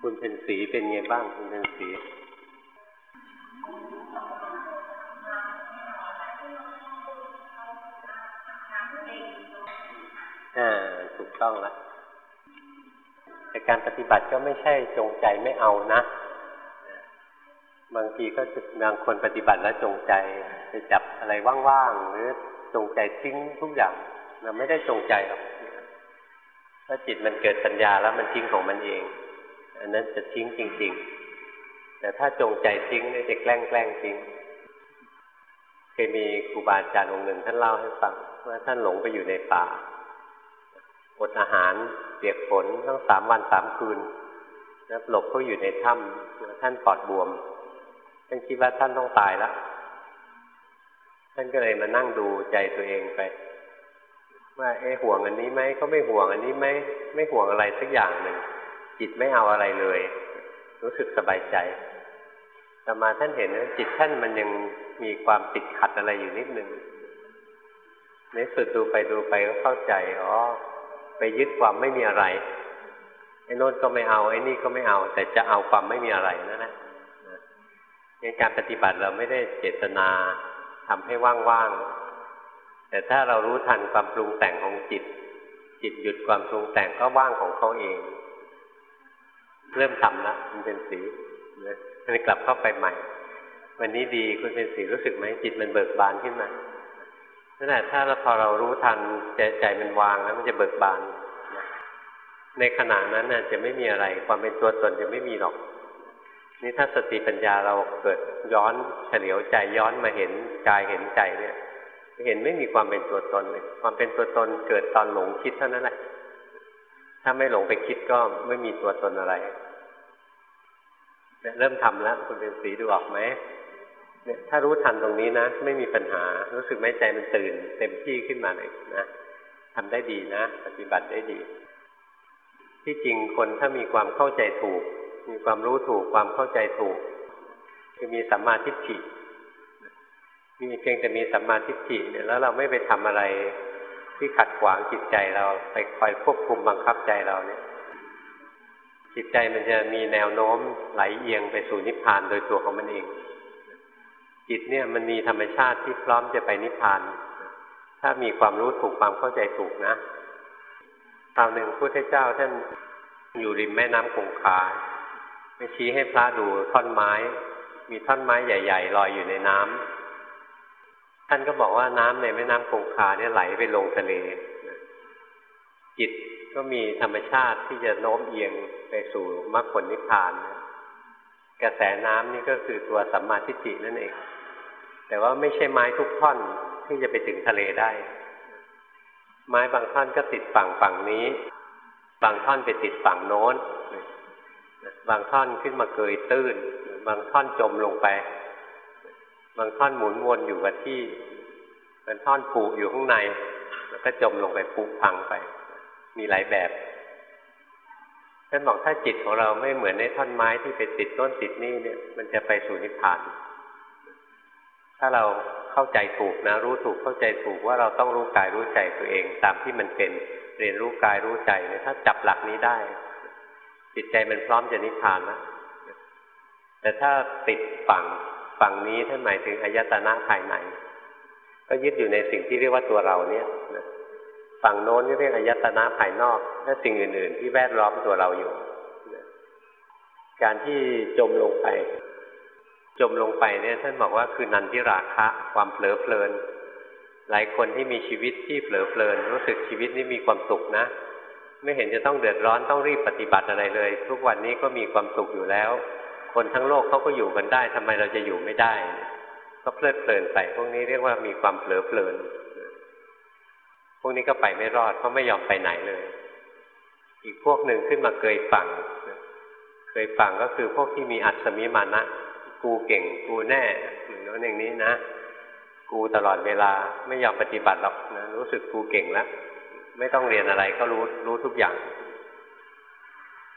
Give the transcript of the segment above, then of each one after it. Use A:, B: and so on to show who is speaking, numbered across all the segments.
A: คุณเป็นสีเป็นไงบ้าง คุณเป็นสีอ่าถูกต้องแล้วแต่การปฏิบัติก็ไม่ใช่จงใจไม่เอานะบางทีก็จะบางคนปฏิบัติแล้วจงใจไปจับอะไรว่างๆหรือจงใจทิ้งทุกอย่างเราไม่ได้จงใจหรอกถ้าจิตมันเกิดปัญญาแล้วมันทิ้งของมันเอง อันนั้นจะทิ้งจริง ๆ แต่ถ้าจงใจทิ้งนี่จะแกล้งแกล้งทิ้งเคยมีครูบาอาจารย์องค์หนึ่งท่านเล่าให้ฟังว่าท่านหลงไปอยู่ในป่าอดอาหารเปียกฝนตั้งสามวันสามคืนแล้วหลบเขาอยู่ในถ้ำท่านปอดบวม ท่านคิดว่าท่านต้องตายแล้ว ท่านก็เลยมานั่งดูใจตัวเองไป ว่าเอ๊ห่วงอันนี้ไหมก็ไม่ห่วงอันนี้ไหมไม่ห่วงอะไรสักอย่างหนึ่ง จิตไม่เอาอะไรเลย รู้สึกสบายใจแต่มาท่านเห็นว่าจิตท่านมันยังมีความติดขัดอะไรอยู่นิดนึงในสุดดูไปดูไปก็เข้าใจอ๋อไปยึดความไม่มีอะไรไอ้นนก็ไม่เอาไอ้นี่ก็ไม่เอา แต่จะเอาความไม่มีอะไรนั่นแหละในการปฏิบัติเราไม่ได้เจตนาทำให้ว่างๆแต่ถ้าเรารู้ทันความปรุงแต่งของจิต จิตหยุดความปรุงแต่งก็ว่างของเขาเอง เริ่มทำละคุณเป็นสีเลยกลับเข้าไปใหม่ วันนี้ดีคุณเป็นสีรู้สึกไหมจิตมันเบิกบานขึ้นมานั่นแหละถ้าพอเรารู้ทันใจใจมันวางแล้วมันจะเบิกบานในขณะนั้นน่ะจะไม่มีอะไร ความเป็นตัวตนจะไม่มีหรอก นี่ถ้าสติปัญญาเราเกิดย้อนเฉลียวใจย้อนมาเห็นกายเห็นใจเนี่ยเห็นไม่มีความเป็นตัวตนเลยความเป็นตัวตนเกิดตอนหลงคิดเท่านั้นแหละ ถ้าไม่หลงไปคิดก็ไม่มีตัวตนอะไรเริ่มทำแล้ว คุณเป็นสีดูออกไหมเนี่ยถ้ารู้ทันตรงนี้นะ ไม่มีปัญหา รู้สึกไหมใจมันตื่น เต็มที่ขึ้นมาเลยนะทำได้ดีนะ ปฏิบัติได้ดี ที่จริงคนถ้ามีความเข้าใจถูก มีความรู้ถูกความเข้าใจถูก คือมีสัมมาทิฏฐิมีเพียงแต่มีสัมมาทิฏฐิเนี่ยแล้วเราไม่ไปทำอะไร ที่ขัดขวางจิตใจเราไปคอยควบคุมบังคับใจเราเนี่ย จิตใจมันจะมีแนวโน้มไหลเอียงไปสู่นิพพานโดยตัวของมันเอง จิตเนี่ยมันมีธรรมชาติที่พร้อมจะไปนิพพาน ถ้ามีความรู้ถูกความเข้าใจถูกนะคราวหนึ่งพระพุทธเจ้าท่านอยู่ริมแม่น้ำคงคาไปชี้ให้พระดูท่อนไม้ มีท่อนไม้ใหญ่ ๆ ลอยอยู่ในน้ำ ท่านก็บอกว่าน้ำในแม่น้ำคงคาเนี่ยไหลไปลงทะเลจิตก็มีธรรมชาติที่จะโน้มเอียงไปสู่มรรคผลนิพพานกระแสน้ำนี่ก็คือตัวสัมมาทิฏฐินั่นเอง แต่ว่าไม่ใช่ไม้ทุกท่อนที่จะไปถึงทะเลได้ ไม้บางท่อนก็ติดฝั่งฝั่งนี้ บางท่อนไปติดฝั่งโน้น บางท่อนขึ้นมาเกยตื้น บางท่อนจมลงไป บางท่อนหมุนวนอยู่กับที่บางท่อนผูกอยู่ข้างใน แล้วก็จมลงไปผูกพังไป มีหลายแบบท่านบอกถ้าจิตของเราไม่เหมือนในท่อนไม้ที่ไปติดต้นติดนี่เนี่ย มันจะไปสู่นิพพาน ถ้าเราเข้าใจถูกนะ รู้ถูกเข้าใจถูกว่าเราต้องรู้กายรู้ใจตัวเอง ตามที่มันเป็นเรียนรู้กายรู้ใจเนี่ยถ้าจับหลักนี้ได้ จิตใจมันพร้อมจะนิพพานแล้วแต่ถ้าติดฝัง ฝั่งนี้ท่านหมายถึงอายตนะภายใน ก็ยึดอยู่ในสิ่งที่เรียกว่าตัวเราเนี่ยฝั่งโน้นเรียกอายตนะภายนอกและสิ่งอื่น ๆ ที่แวดล้อมตัวเราอยู่การที่จมลงไป จมลงไปเนี่ยท่านบอกว่าคือนันทิราคะ ความเผลอเพลิน หลายคนที่มีชีวิตที่เผลอเพลิน รู้สึกชีวิตนี้มีความสุขนะ ไม่เห็นจะต้องเดือดร้อนต้องรีบปฏิบัติอะไรเลย ทุกวันนี้ก็มีความสุขอยู่แล้ว คนทั้งโลกเขาก็อยู่กันได้ทำไมเราจะอยู่ไม่ได้ ก็เพลิดเพลินไป พวกนี้เรียกว่ามีความเผลอเพลิน พวกนี้ก็ไปไม่รอดเพราะไม่ยอมไปไหนเลย อีกพวกหนึ่งขึ้นมาเกยฝั่งเคยฝั่งก็คือพวกที่มีอัศมิมานะกูเก่งกูแน่อย่างน้นอย่างนี้นะ กูตลอดเวลาไม่ยอมปฏิบัติหรอกนะรู้สึกกูเก่งแล้วไม่ต้องเรียนอะไรก็รู้รู้ทุกอย่าง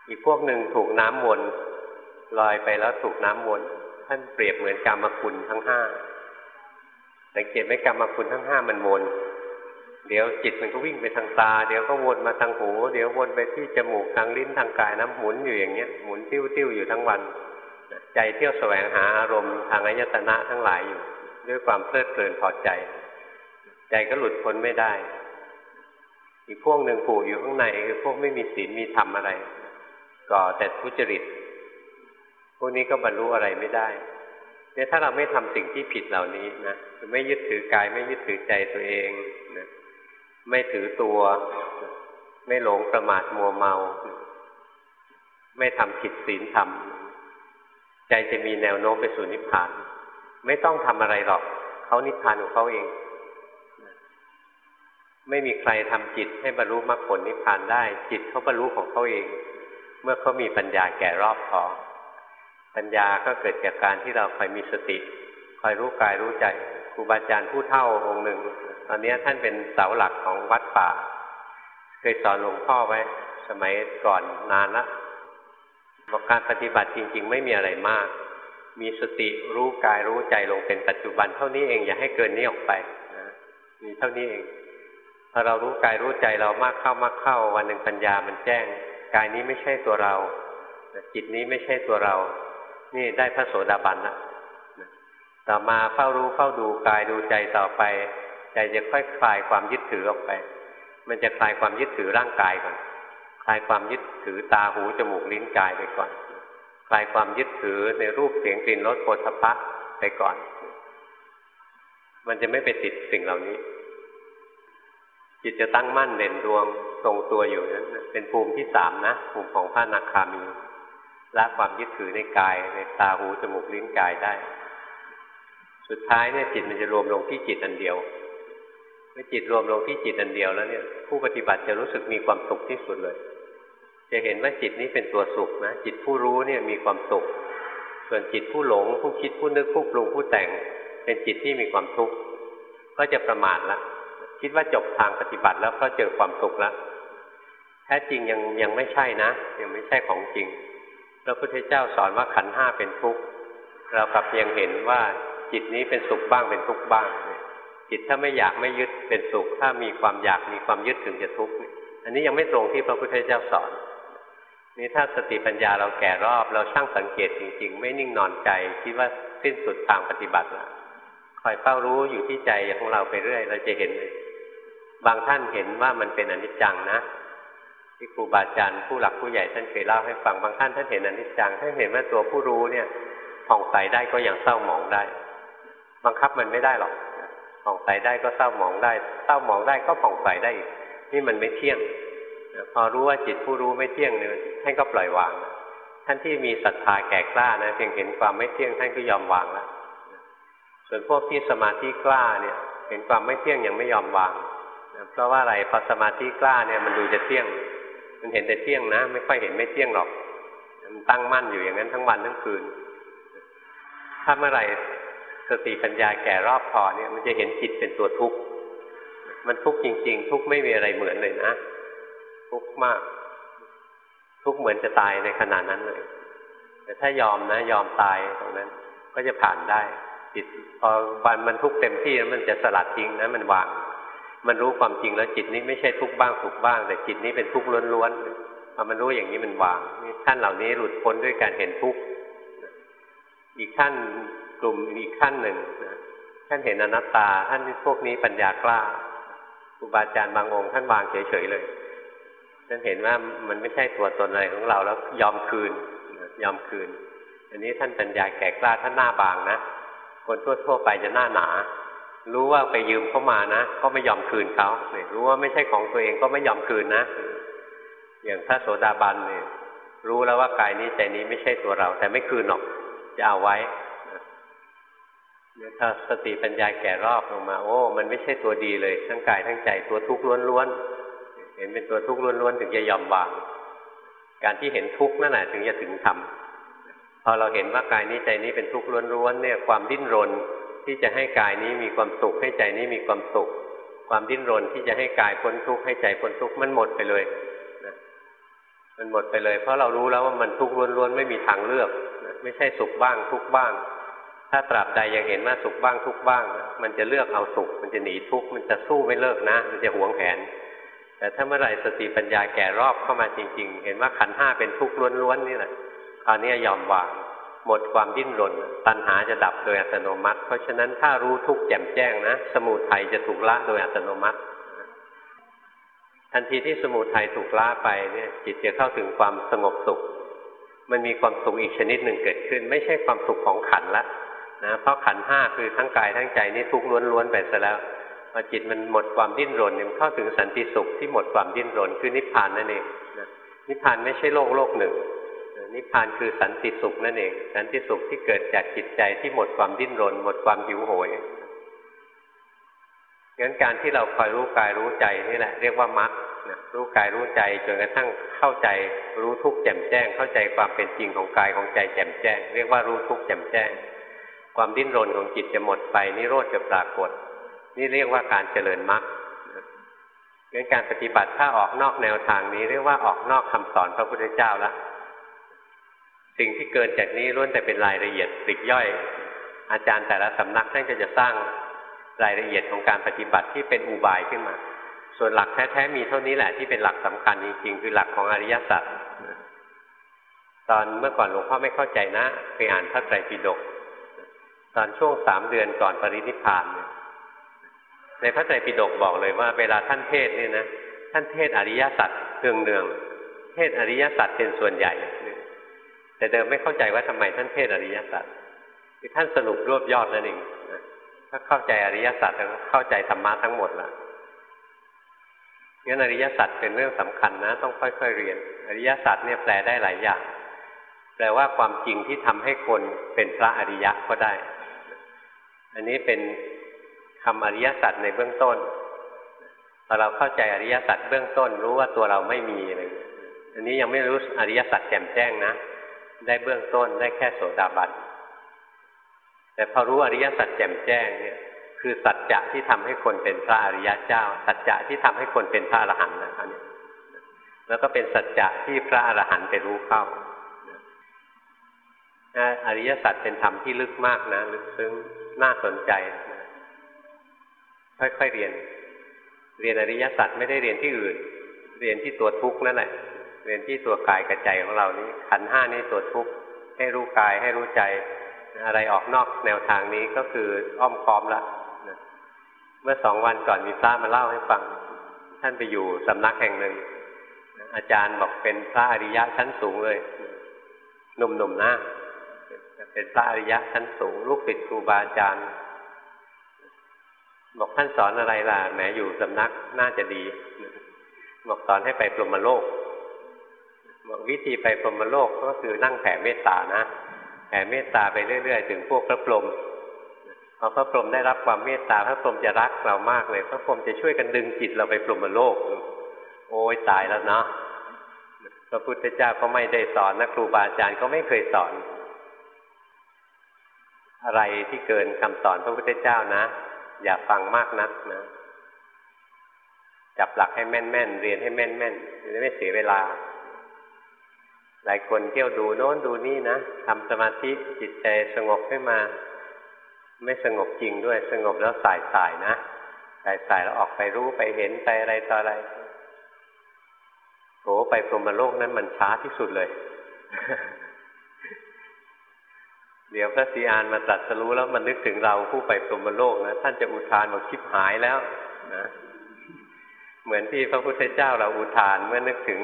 A: อีกพวกหนึ่งถูกน้ำวน ลอยไปแล้วถูกน้ำวนท่านเปรียบเหมือนกรรมคุณทั้งห้าสังเกตไหมกรรมคุณทั้งห้ามันวน เดี๋ยวจิตมันก็วิ่งไปทางตา เดี๋ยวก็วนมาทางหู เดี๋ยววนไปที่จมูกทางลิ้นทางกายน้ำหมุนอยู่อย่างเงี้ยหมุนติ้วติ้วอยู่ทั้งวัน ใจเที่ยวแสวงหาอารมณ์ทางอายตนะทั้งหลายอยู่ ด้วยความเพลิดเพลินพอใจ ใจก็หลุดพ้นไม่ได้ อีกพวกหนึ่งผูกอยู่ข้างในคือพวกไม่มีศีลมีธรรมอะไร ก่อแต่ทุจริต วกนี้ก็บรรลุอะไรไม่ได้เนี่ยถ้าเราไม่ทำสิ่งที่ผิดเหล่านี้นะไม่ยึดถือกายไม่ยึดถือใจตัวเองนะไม่ถือตัว ไม่หลงประมาทมัวเมา ไม่ทำผิดศีลธรรมใจจะมีแนวโน้มไปสู่นิพพาน ไม่ต้องทำอะไรหรอกเขานิพพานของเขาเอง ไม่มีใครทำจิตให้บรรลุมรรคผลนิพพานได้ จิตเขาบรรลุของเขาเอง เมื่อเขามีปัญญาแก่รอบพอ ปัญญาก็เกิดจากการที่เราคอยมีสติ คอยรู้กายรู้ใจครูบาอาจารย์ผู้เท่าองค์หนึ่ง ตอนนี้ท่านเป็นเสาหลักของวัดป่า เคยสอนหลวงพ่อไว้ สมัยก่อนนานละบอกการปฏิบัติจริง ๆ ไม่มีอะไรมาก มีสติรู้กายรู้ใจลงเป็นปัจจุบัน เท่านี้เองอย่าให้เกินนี้ออกไปนะมีเท่านี้เองพอเรารู้กายรู้ใจเรามากเข้ามากเข้า วันหนึ่งปัญญามันแจ้ง กายนี้ไม่ใช่ตัวเรา จิตนี้ไม่ใช่ตัวเรา นี่ได้พระโสดาบันแล้วต่อมาเฝ้ารู้เฝ้าดูกายดูใจต่อไป ใจจะค่อยคลายความยึดถือออกไป มันจะคลายความยึดถือร่างกายก่อนคลายความยึดถือตาหูจมูกลิ้นกายไปก่อน คลายความยึดถือในรูปเสียงกลิ่นรสโผฏฐัพพะไปก่อน มันจะไม่ไปติดสิ่งเหล่านี้ จิตจะตั้งมั่นเด่นดวงทรงตัวอยู่นั้นเป็นภูมิที่สามนะภูมิของพระนาคามี ละความยึดถือในกายในตาหูจมูกลิ้นกายได้ สุดท้ายเนี่ยจิตมันจะรวมลงที่จิตอันเดียวเมื่อจิตรวมลงที่จิตอันเดียวแล้วเนี่ย ผู้ปฏิบัติจะรู้สึกมีความสุขที่สุดเลย จะเห็นว่าจิตนี้เป็นตัวสุขนะจิตผู้รู้เนี่ยมีความสุข ส่วนจิตผู้หลง ผู้คิดผู้นึกผู้ปรุงผู้แต่ง เป็นจิตที่มีความทุกข์ก็จะประมาทละคิดว่าจบทางปฏิบัติแล้วก็เจอความสุขแล้วแท้จริงยังยังไม่ใช่นะ ยังไม่ใช่ของจริง พระพุทธเจ้าสอนว่าขันห้าเป็นทุกข์เรากลับยังเห็นว่าจิตนี้เป็นสุขบ้างเป็นทุกข์บ้าง จิตถ้าไม่อยากไม่ยึดเป็นสุข ถ้ามีความอยากมีความยึดถึงจะทุกข์อันนี้ยังไม่ตรงที่พระพุทธเจ้าสอน นี่ถ้าสติปัญญาเราแก่รอบ เราช่างสังเกตจริง ๆ ไม่นิ่งนอนใจคิดว่าสิ้นสุดทางปฏิบัติละคอยเฝ้ารู้อยู่ที่ใจของเราไปเรื่อย เราจะเห็นเลยบางท่านเห็นว่ามันเป็นอนิจจังนะ ที่ครูบาอาจารย์ผู้หลักผู้ใหญ่ท่านเคยเล่าให้ฟังบางท่านท่านเห็นอนิจจังท่านเห็นว่าตัวผู้รู้เนี่ยผ่องใสได้ก็ยังเศร้าหมองได้ บังคับมันไม่ได้หรอกผ่องใสได้ก็เศร้าหมองได้ เศร้าหมองได้ก็ผ่องใสได้อีกนี่มันไม่เที่ยงพอรู้ว่าจิตผู้รู้ไม่เที่ยงเนี่ยท่านก็ปล่อยวาง ท่านที่มีศรัทธาแก่กล้านะเพียงเห็นความไม่เที่ยงท่านก็ยอมวางแล้วส่วนพวกที่สมาธิกล้าเนี่ย เห็นความไม่เที่ยงยังไม่ยอมวาง เพราะว่าอะไรพอสมาธิกล้าเนี่ยมันดูจะเที่ยง มันเห็นแต่เที่ยงนะ ไม่ค่อยเห็นไม่เที่ยงหรอก มันตั้งมั่นอยู่อย่างนั้นทั้งวันทั้งคืน ถ้าเมื่อไหร่สติปัญญาแก่รอบพอเนี่ย มันจะเห็นจิตเป็นตัวทุกข์ มันทุกข์จริง ๆ ทุกข์ไม่มีอะไรเหมือนเลยนะ ทุกข์มาก ทุกข์เหมือนจะตายในขณะนั้นเลย แต่ถ้ายอมนะ ยอมตายตรงนั้น ก็จะผ่านได้จิตพอวันมันทุกข์เต็มที่แล้วมันจะสลัดทิ้งนะมันวาง มันรู้ความจริงแล้วจิตนี้ไม่ใช่ทุกบ้างสุขบ้าง แต่จิตนี้เป็นทุกข์ล้วนๆพอมันรู้อย่างนี้มันวางท่านเหล่านี้หลุดพ้นด้วยการเห็นทุกข์อีกขั้นกลุ่มอีกขั้นหนึ่งท่านเห็นอนัตตา ท่านพวกนี้ปัญญากล้าครูบาอาจารย์บางองค์ท่านวางเฉยๆเลยท่านเห็นว่ามันไม่ใช่ตัวตนอะไรของเราแล้วยอมคืนยอมคืน อันนี้ท่านปัญญาแก่กล้าท่านหน้าบางนะคนทั่วๆไปจะหน้าหนา รู้ว่าไปยืมเข้ามานะก็ไม่ยอมคืนเขาเนี่ยรู้ว่าไม่ใช่ของตัวเองก็ไม่ยอมคืนนะ อย่างพระโสดาบันเนี่ยรู้แล้วว่ากายนี้ใจนี้ไม่ใช่ตัวเรา แต่ไม่คืนหรอกจะเอาไว้เนี่ยถ้าสติปัญญาแก่รอบลงมา โอ้ มันไม่ใช่ตัวดีเลย ทั้งกายทั้งใจตัวทุกข์ล้วนๆเห็นเป็นตัวทุกข์ล้วนๆถึงจะยอมวาง การที่เห็นทุกข์นั่นแหละถึงจะถึงธรรมพอเราเห็นว่ากายนี้ใจนี้เป็นทุกข์ล้วนๆเนี่ยความดิ้นรน ที่จะให้กายนี้มีความสุขให้ใจนี้มีความสุข ความดิ้นรนที่จะให้กายพ้นทุกข์ให้ใจพ้นทุกข์มันหมดไปเลยนะมันหมดไปเลย เพราะเรารู้แล้วว่ามันทุกข์ล้วนๆไม่มีทางเลือกนะไม่ใช่สุขบ้างทุกข์บ้าง ถ้าตราบใดยังเห็นว่าสุขบ้างทุกข์บ้างนะมันจะเลือกเอาสุข มันจะหนีทุกข์มันจะสู้ไม่เลิกนะ มันจะหวงแหนแต่ถ้าเมื่อไหร่สติปัญญาแก่รอบเข้ามาจริง ๆ เห็นว่าขันห้าเป็นทุกข์ล้วนๆนี่แหละคราวนี้ยอมวาง หมดความดิ้นรน ตัณหาจะดับโดยอัตโนมัติ เพราะฉะนั้นถ้ารู้ทุกข์แจ่มแจ้งนะ สมุทัยจะถูกละโดยอัตโนมัติ ทันทีที่สมุทัยถูกละไปเนี่ย จิตจะเข้าถึงความสงบสุข มันมีความสุขอีกชนิดหนึ่งเกิดขึ้น ไม่ใช่ความสุขของขันละนะเพราะขันห้าคือทั้งกายทั้งใจนี่ทุกข์ล้วนๆไปซะแล้วพอจิตมันหมดความดิ้นรนมันเข้าถึงสันติสุขที่หมดความดิ้นรนคือนิพพานนั่นเองนะนิพพานไม่ใช่โลกโลกหนึ่ง นิพพานคือสันติสุขนั่นเอง สันติสุขที่เกิดจากจิตใจที่หมดความดิ้นรน หมดความหิวโหยงั้นการที่เราคอยรู้กายรู้ใจนี่แหละเรียกว่ามรรครู้กายรู้ใจจนกระทั่งเข้าใจรู้ทุกข์แจ่มแจ้ง เข้าใจความเป็นจริงของกายของใจแจ่มแจ้ง เรียกว่ารู้ทุกข์แจ่มแจ้ง ความดิ้นรนของจิตจะหมดไปนิโรธจะปรากฏ นี่เรียกว่าการเจริญมรรคงั้นการปฏิบัติถ้าออกนอกแนวทางนี้เรียกว่าออกนอกคำสอนพระพุทธเจ้าแล้ว สิ่งที่เกินจากนี้ล้วนแต่เป็นรายละเอียดปลีกย่อย อาจารย์แต่ละสำนักท่านก็จะสร้างรายละเอียดของการปฏิบัติที่เป็นอุบายขึ้นมา ส่วนหลักแท้ๆมีเท่านี้แหละที่เป็นหลักสำคัญจริงๆคือหลักของอริยสัจตอนเมื่อก่อนหลวงพ่อไม่เข้าใจนะไปอ่านพระไตรปิฎกตอนช่วงสามเดือนก่อนปรินิพพานเนี่ยในพระไตรปิฎกบอกเลยว่า เวลาท่านเทศเนี่ยนะท่านเทศอริยสัจเนืองๆเทศอริยสัจเป็นส่วนใหญ่ แต่เดิมไม่เข้าใจว่าทำไมท่านเทศอริยสัจคือท่านสรุปรวบยอดนั่นเองถ้าเข้าใจอริยสัจแล้วเข้าใจธรรมะทั้งหมดละงั้นอริยสัจเป็นเรื่องสำคัญนะ ต้องค่อยๆเรียน อริยสัจเนี่ยแปลได้หลายอย่าง แปลว่าความจริงที่ทำให้คนเป็นพระอริยะก็ได้ อันนี้เป็นคำอริยสัจในเบื้องต้นพอเราเข้าใจอริยสัจเบื้องต้น รู้ว่าตัวเราไม่มีอะไรอันนี้ยังไม่รู้อริยสัจแจ่มแจ้งนะ ได้เบื้องต้นได้แค่โสดาบันแต่พอรู้อริยสัจแจ่มแจ้งเนี่ยคือสัจจะที่ทำให้คนเป็นพระอริยะเจ้า สัจจะที่ทำให้คนเป็นพระอรหันต์นะอันนี้แล้วก็เป็นสัจจะที่พระอรหันต์ไปรู้เข้าอริยสัจเป็นธรรมที่ลึกมากนะลึกซึ้งน่าสนใจ ค่อยๆเรียน เรียนอริยสัจไม่ได้เรียนที่อื่น เรียนที่ตัวทุกข์นั่นแหละ เรียนที่ตัวกายกับใจของเรานี้ขันห้านี่ตัวทุกข์ให้รู้กายให้รู้ใจ อะไรออกนอกแนวทางนี้ก็คืออ้อมค้อมละเมื่อสองวันก่อนมีพระมาเล่าให้ฟัง ท่านไปอยู่สำนักแห่งหนึ่ง อาจารย์บอกเป็นพระอริยะชั้นสูงเลยหนุ่มๆนนะเป็นพระอริยะชั้นสูง ลูกศิษย์ครูบาอาจารย์ บอกท่านสอนอะไรล่ะแหมอยู่สำนักน่าจะดี บอกสอนให้ไปพรมโลก บอกวิธีไปพรหมโลกก็คือนั่งแผ่เมตตานะ แผ่เมตตาไปเรื่อย ๆ ถึงพวกพระพรหมพอพระพรหมได้รับความเมตตาพระพรหมจะรักเรามากเลย พระพรหมจะช่วยกันดึงจิตเราไปพรหมโลก โอ้ยตายแล้วเนาะพระพุทธเจ้าก็ไม่ได้สอนนะครูบาอาจารย์ก็ไม่เคยสอน อะไรที่เกินคำสอนพระพุทธเจ้านะ อย่าฟังมากนักนะจับหลักให้แม่นๆเรียนให้แม่นๆจะไม่เสียเวลา หลายคนเที่ยวดูโน้นดูนี่นะทำสมาธิจิตใจสงบขึ้นมา ไม่สงบจริงด้วยสงบแล้วสายสายนะสายสายแล้วออกไปรู้ไปเห็นไปอะไรต่ออะไรโหไปพรหมโลกนั้นมันช้าที่สุดเลย เดี๋ยวพระสีอานมาตรัสรู้แล้วมันนึกถึงเราผู้ไปพรหมโลกนะท่านจะอุทานบอกชิบหายแล้วนะเหมือนที่พระพุทธเจ้าเราอุทานเมื่อนึกถึง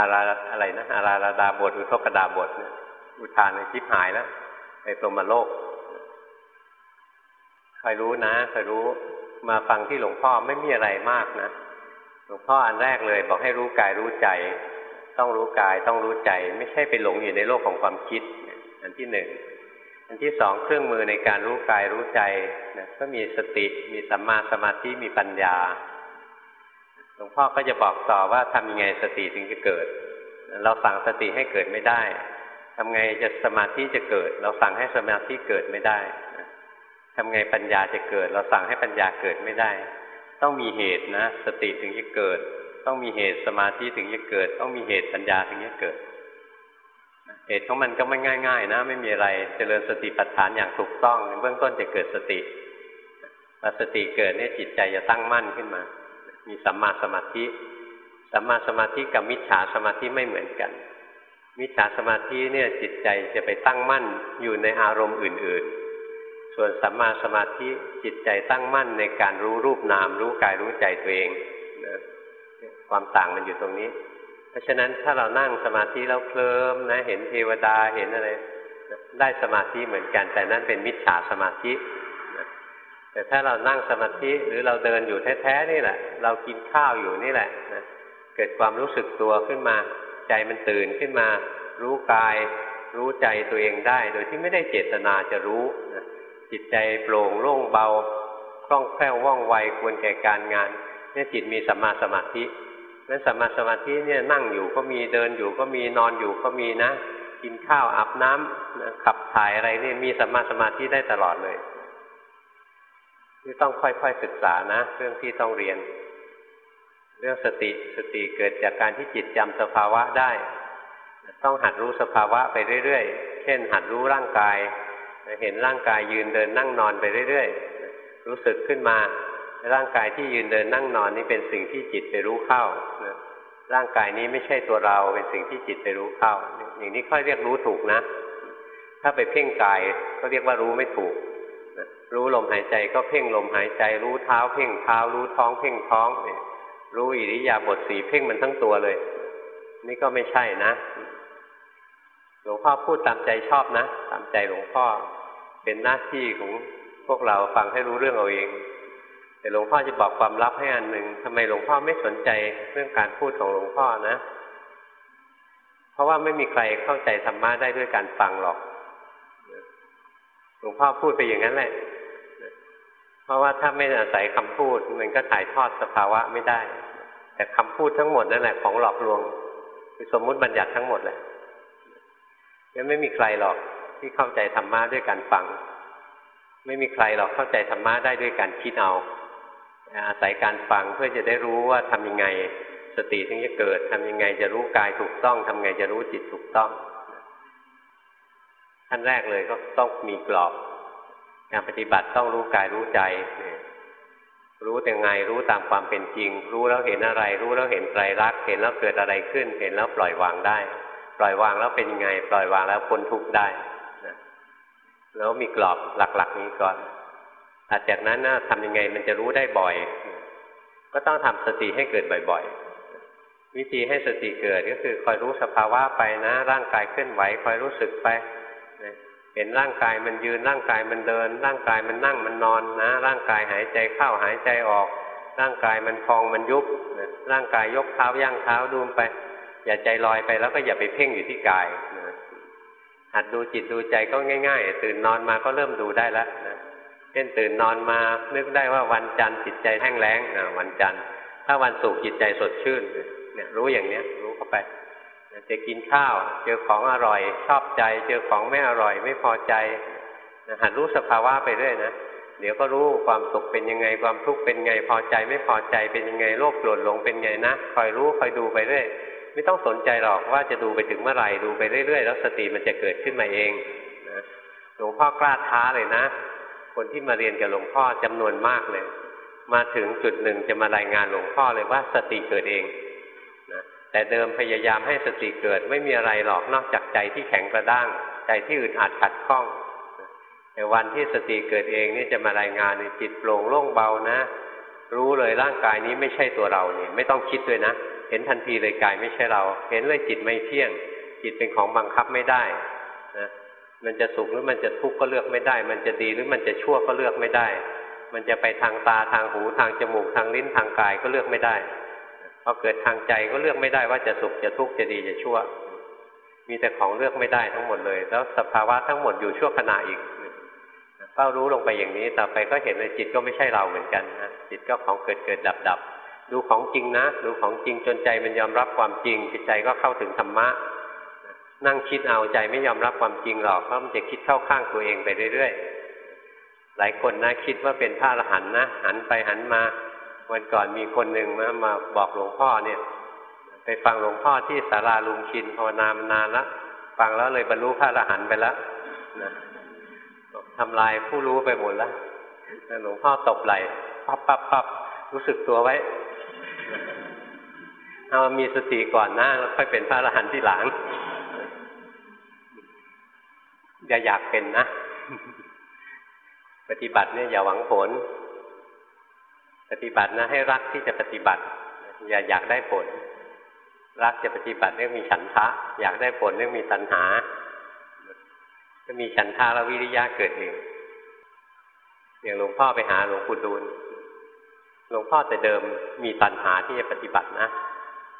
A: อาราอะไรนะอาราราดาบทอุทกดาบทเนี่ยอุทานในชิพหายแล้วในพรหมโลกใครรู้นะใครรู้มาฟังที่หลวงพ่อไม่มีอะไรมากนะหลวงพ่ออันแรกเลย บอกให้รู้กายรู้ใจ ต้องรู้กายต้องรู้ใจ ไม่ใช่ไปหลงอยู่ในโลกของความคิด อันที่หนึ่งอันที่สองเครื่องมือในการรู้กายรู้ใจนะก็มีสติมีสัมมาสมาธิมีปัญญา ลวงพ่อก็จะบอกต่อว่าทำยังไงสติถึงจะเกิด เราสั่งสติให้เกิดไม่ได้ทำไงจะสมาธิจะเกิด เราสั่งให้สมาธิเกิดไม่ได้ทำไงปัญญาจะเกิด เราสั่งให้ปัญญาเกิดไม่ได้ ต้องมีเหตุนะ สติถึงจะเกิด ต้องมีเหตุสมาธิถึงจะเกิด ต้องมีเหตุปัญญาถึงจะเกิด เหตุของมันก็ไม่ง่าย ๆ นะ ไม่มีอะไรเจริญสติปัฏฐานอย่างถูกต้องเบื้องต้นจะเกิดสติพอสติเกิดเนี่ยจิตใจจะตั้งมั่นขึ้นมา มีสัมมาสมาธิ สัมมาสมาธิกับมิจฉาสมาธิไม่เหมือนกัน มิจฉาสมาธิเนี่ยจิตใจจะไปตั้งมั่นอยู่ในอารมณ์อื่น ๆ ส่วนสัมมาสมาธิจิตใจตั้งมั่นในการรู้รูปนาม รู้กายรู้ใจตัวเองนะความต่างมันอยู่ตรงนี้ เพราะฉะนั้นถ้าเรานั่งสมาธิแล้วเคลิ้มนะเห็นเทวดาเห็นอะไรได้สมาธิเหมือนกัน แต่นั่นเป็นมิจฉาสมาธิ แต่ถ้าเรานั่งสมาธิหรือเราเดินอยู่แท้ๆนี่แหละ เรากินข้าวอยู่นี่แหละนะเกิดความรู้สึกตัวขึ้นมา ใจมันตื่นขึ้นมา รู้กาย รู้ใจตัวเองได้ โดยที่ไม่ได้เจตนาจะรู้นะจิตใจโปร่งโล่งเบาคล่องแคล่วว่องไวควรแก่การงานเนี่ยจิตมีสัมมาสมาธินั้นสัมมาสมาธิเนี่ยนั่งอยู่ก็มีเดินอยู่ก็มีนอนอยู่ก็มีนะ กินข้าวอาบน้ำขับถ่ายอะไรนี่มีสัมมาสมาธิได้ตลอดเลย นี่ต้องค่อยๆศึกษานะ เรื่องที่ต้องเรียน เรื่องสติสติเกิดจากการที่จิตจำสภาวะได้ ต้องหัดรู้สภาวะไปเรื่อยๆ เช่น หัดรู้ร่างกาย เห็นร่างกายยืนเดินนั่งนอนไปเรื่อยๆ รู้สึกขึ้นมา ร่างกายที่ยืนเดินนั่งนอนนี่เป็นสิ่งที่จิตไปรู้เข้าร่างกายนี้ไม่ใช่ตัวเราเป็นสิ่งที่จิตไปรู้เข้า อย่างนี้ค่อยเรียกรู้ถูกนะ ถ้าไปเพ่งกายก็เรียกว่ารู้ไม่ถูก รู้ลมหายใจก็เพ่งลมหายใจ รู้เท้าเพ่งเท้า รู้ท้องเพ่งท้องเนี่ยรู้อิริยาบถสีเพ่งมันทั้งตัวเลย นี่ก็ไม่ใช่นะ หลวงพ่อพูดตามใจชอบนะ ตามใจหลวงพ่อ เป็นหน้าที่ของพวกเราฟังให้รู้เรื่องเอาเอง แต่หลวงพ่อจะบอกความลับให้อันหนึ่งทำไมหลวงพ่อไม่สนใจเรื่องการพูดของหลวงพ่อนะ เพราะว่าไม่มีใครเข้าใจธรรมะได้ด้วยการฟังหรอก หลวงพ่อพูดไปอย่างนั้นแหละ ราะว่าถ้าไม่อาศัยคำพูดมันก็ถ่ายทอดสภาวะไม่ได้ แต่คำพูดทั้งหมดนั่นแหละของหลอกลวงคือสมมุติบัญญัติทั้งหมดแหละยังไม่มีใครหรอกที่เข้าใจธรรมะด้วยการฟัง ไม่มีใครหรอกเข้าใจธรรมะได้ด้วยการคิดเอา อาศัยการฟังเพื่อจะได้รู้ว่าทำยังไงสติถึงจะเกิดทำยังไงจะรู้กายถูกต้องทำไงจะรู้จิตถูกต้องขั้นแรกเลยก็ต้องมีกรอบ การปฏิบัติต้องรู้กายรู้ใจรู้แต่ไงรู้ตามความเป็นจริง รู้แล้วเห็นอะไร รู้แล้วเห็นไตรลักษณ์เห็นแล้วเกิดอะไรขึ้น เห็นแล้วปล่อยวางได้ ปล่อยวางแล้วเป็นยังไง ปล่อยวางแล้วพ้นทุกข์ได้นะแล้วมีกรอบหลัก ๆ นี้ก่อนหลังจากนั้นนะทำยังไงมันจะรู้ได้บ่อย ก็ต้องทำสติให้เกิดบ่อย ๆ วิธีให้สติเกิดก็คือคอยรู้สภาวะไปนะ ร่างกายเคลื่อนไหวคอยรู้สึกไป เห็นร่างกายมันยืนร่างกายมันเดิน ร่างกายมันนั่งมันนอนนะ ร่างกายหายใจเข้าหายใจออก ร่างกายมันพองมันยุบร่างกายยกเท้าย่างเท้าดูไป อย่าใจลอยไปแล้วก็อย่าไปเพ่งอยู่ที่กายนะหัดดูจิตดูใจก็ง่าย ๆ ตื่นนอนมาก็เริ่มดูได้แล้วนะเช่นตื่นนอนมานึกได้ว่าวันจันทร์จิตใจแห้งแล้งวันจันทร์ถ้าวันศุกร์จิตใจสดชื่นเนี่ยรู้อย่างเนี้ย รู้เข้าไป จะกินข้าว เจอของอร่อย ชอบใจ เจอของไม่อร่อย ไม่พอใจหัดรู้สภาวะไปเรื่อยนะเดี๋ยวก็รู้ความสุขเป็นยังไงความทุกข์เป็นไงพอใจไม่พอใจเป็นยังไงโลภโกรธหลงเป็นไงนะคอยรู้คอยดูไปเรื่อยไม่ต้องสนใจหรอกว่าจะดูไปถึงเมื่อไหร่ดูไปเรื่อยๆแล้วสติมันจะเกิดขึ้นมาเองนะหลวงพ่อกล้าท้าเลยนะ คนที่มาเรียนกับหลวงพ่อจำนวนมากเลย มาถึงจุดหนึ่งจะมารายงานหลวงพ่อเลยว่าสติเกิดเอง แต่เดิมพยายามให้สติเกิดไม่มีอะไรหรอกนอกจากใจที่แข็งกระด้าง ใจที่อึดอัดขัดข้องแต่วันที่สติเกิดเองนี่จะมารายงานในจิตโปร่งโล่งเบานะ รู้เลยร่างกายนี้ไม่ใช่ตัวเราเนี่ยไม่ต้องคิดด้วยนะ เห็นทันทีเลยกายไม่ใช่เรา เห็นเลยจิตไม่เที่ยง จิตเป็นของบังคับไม่ได้นะมันจะสุขหรือมันจะทุกข์ก็เลือกไม่ได้ มันจะดีหรือมันจะชั่วก็เลือกไม่ได้ มันจะไปทางตาทางหูทางจมูกทางลิ้นทางกายก็เลือกไม่ได้ พอเกิดทางใจก็เลือกไม่ได้ว่าจะสุขจะทุกข์จะดีจะชั่ว มีแต่ของเลือกไม่ได้ทั้งหมดเลย แล้วสภาวะทั้งหมดอยู่ชั่วขณะอีกเฝ้ารู้ลงไปอย่างนี้ต่อไปก็เห็นเลยจิตก็ไม่ใช่เราเหมือนกันนะจิตก็ของเกิดเกิดดับดับดูของจริงนะ ดูของจริงจนใจมันยอมรับความจริงจิตใจก็เข้าถึงธรรมะ นั่งคิดเอาใจไม่ยอมรับความจริงหรอกเพราะมันจะคิดเข้าข้างตัวเองไปเรื่อยๆ หลายคนนะคิดว่าเป็นพระอรหันต์นะหันไปหันมา วันก่อนมีคนหนึ่งมามาบอกหลวงพ่อเนี่ย ไปฟังหลวงพ่อที่ศาลาลุงชินภาวนามานานละฟังแล้วเลยบรรลุพระอรหันต์ไปแล้วนะทำลายผู้รู้ไปหมดแล้วหลวงพ่อตบไหลปั๊บปั๊บปั๊บรู้สึกตัวไว้เอามีสติก่อนหนะแล้วค่อยเป็นพระอรหันต์ที่หลัง อย่าอยากเป็นนะ ปฏิบัติเนี่ยอย่าหวังผล ปฏิบัตินะให้รักที่จะปฏิบัติ อย่าอยากได้ผล รักจะปฏิบัติเรียกมีฉันทะ อยากได้ผลเรียกมีตัณหาถ้ามีฉันทะแล้ววิริยะเกิดเองอย่างหลวงพ่อไปหาหลวงปู่ดูลหลวงพ่อแต่เดิมมีตัณหาที่จะปฏิบัตินะ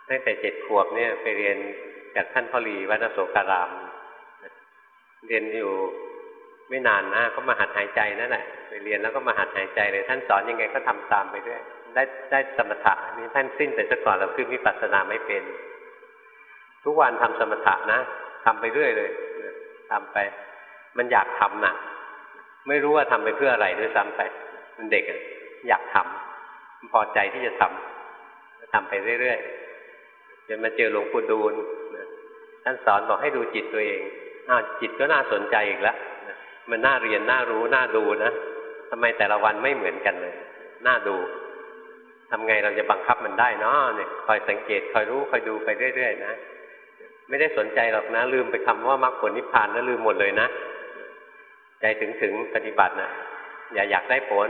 A: ตั้งแต่เจ็ดขวบเนี่ยไปเรียนจากท่านพ่อรีวัดโสการาม เรียนอยู่ ไม่นานนะก็มาหัดหายใจนั่นแหละไปเรียนแล้วก็มาหัดหายใจเลย ท่านสอนยังไงก็ทำตามไปด้วยได้ได้สมถะนี่ท่านสิ้นแต่ซะก่อนเราขึ้นวิปัสสนาไม่เป็น ทุกวันทำสมถะนะทำไปเรื่อยเลยทำไป มันอยากทำนะไม่รู้ว่าทำไปเพื่ออะไรด้วยซ้ำไปมันเด็กอยากทำพอใจที่จะทำทำไปเรื่อยๆจนมาเจอหลวงปู่ดูลท่านสอนบอกให้ดูจิตตัวเองอ้าวจิตก็น่าสนใจอีกแล้ว มันน่าเรียนน่ารู้น่าดูนะทำไมแต่ละวันไม่เหมือนกันเลยน่าดูทำไงเราจะบังคับมันได้เนาะเนี่ยคอยสังเกตคอยรู้คอยดูไปเรื่อยๆนะไม่ได้สนใจหรอกนะ ลืมไปคำว่ามรรคผลนิพพานแล้วลืมหมดเลยนะใจถึงถึงปฏิบัตินะอย่าอยากได้ผล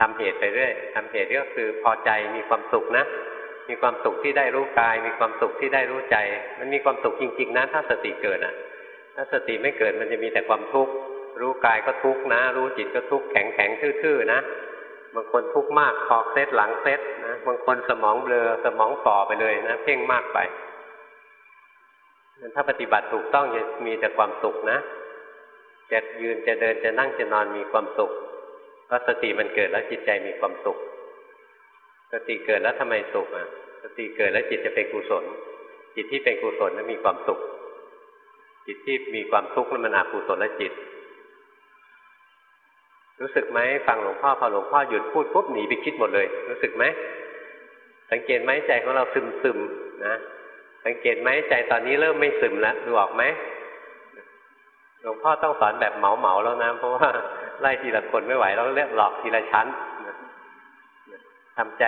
A: ทำเหตุไปเรื่อยทำเหตุก็คือพอใจมีความสุขนะมีความสุขที่ได้รู้กาย มีความสุขที่ได้รู้ใจ มันมีความสุขจริง ๆนะถ้าสติเกิดอะ ถ้าสติไม่เกิดมันจะมีแต่ความทุกข์ รู้กายก็ทุกข์นะ รู้จิตก็ทุกข์แข็งแข็งทื่อๆนะบางคนทุกข์มากคอเคล็ดหลังเคล็ดนะบางคนสมองเบลอสมองฝ่อไปเลยนะเพ่งมากไปถ้าปฏิบัติถูกต้องจะมีแต่ความสุขนะจะยืนจะเดินจะนั่งจะนอนมีความสุขเพราะสติมันเกิดแล้วจิตใจมีความสุข สติเกิดแล้วทำไมสุขอะ สติเกิดแล้วจิตจะเป็นกุศล จิตที่เป็นกุศลนั้นมีความสุข จิตที่มีความทุกข์นั้นมันอกุศลจิต รู้สึกไหมฟังหลวงพ่อพอหลวงพ่อหยุดพูดปุ๊บหนีไปคิดหมดเลย รู้สึกไหมสังเกตไหมใจของเราซึมซึมนะสังเกตไหมใจตอนนี้เริ่มไม่ซึมแล้วดูออกไหมหลวงพ่อต้องสอนแบบเหมาเหมาแล้วนะเพราะว่าไล่ทีละคนไม่ไหวแล้วเรียกหลอกทีละชั้นทำใจ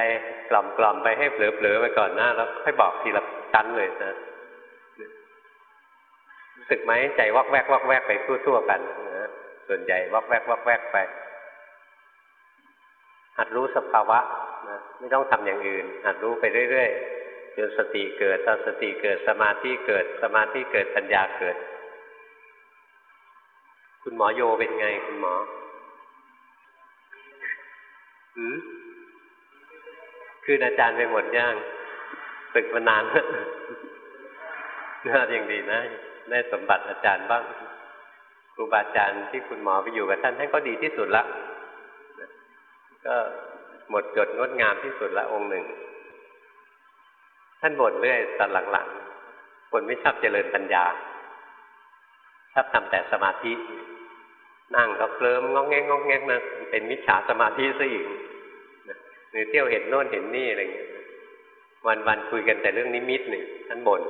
A: กล่อมกล่อมไปให้เผลอเผลอไปก่อนหน้า แล้วค่อยบอกทีละชั้นเลยนะรู้สึกไหมใจวักแวกวักแวกไปทั่วๆกันนะ ส่วนใหญ่วักแวกวักแวกไป หัดรู้สภาวะนะไม่ต้องทำอย่างอื่น หัดรู้ไปเรื่อยๆจนสติเกิดตอนสติเกิดสมาธิเกิด สมาธิเกิดปัญญาเกิด คุณหมอโยเป็นไงคุณหมอหืมคืออาจารย์ไปหมดย่างฝึกมานานน่ายังดีนะ ได้สมบัติอาจารย์บ้าง ครูบาอาจารย์ที่คุณหมอไปอยู่กับท่านท่านก็ดีที่สุดละก็หมดจดงดงามที่สุดละองค์หนึ่ง ท่านบ่นเรื่อยตอนหลังๆคนไม่ชอบเจริญปัญญาชอบทำแต่สมาธิ นั่งก็เคลิ้มงองแงงงองแงงนะเป็นมิจฉาสมาธิซะอีกหรือเที่ยวเห็นโน่นเห็นนี่อะไรเงี้ยวันวันคุยกันแต่เรื่องนิมิตหนึ่งท่านบ่น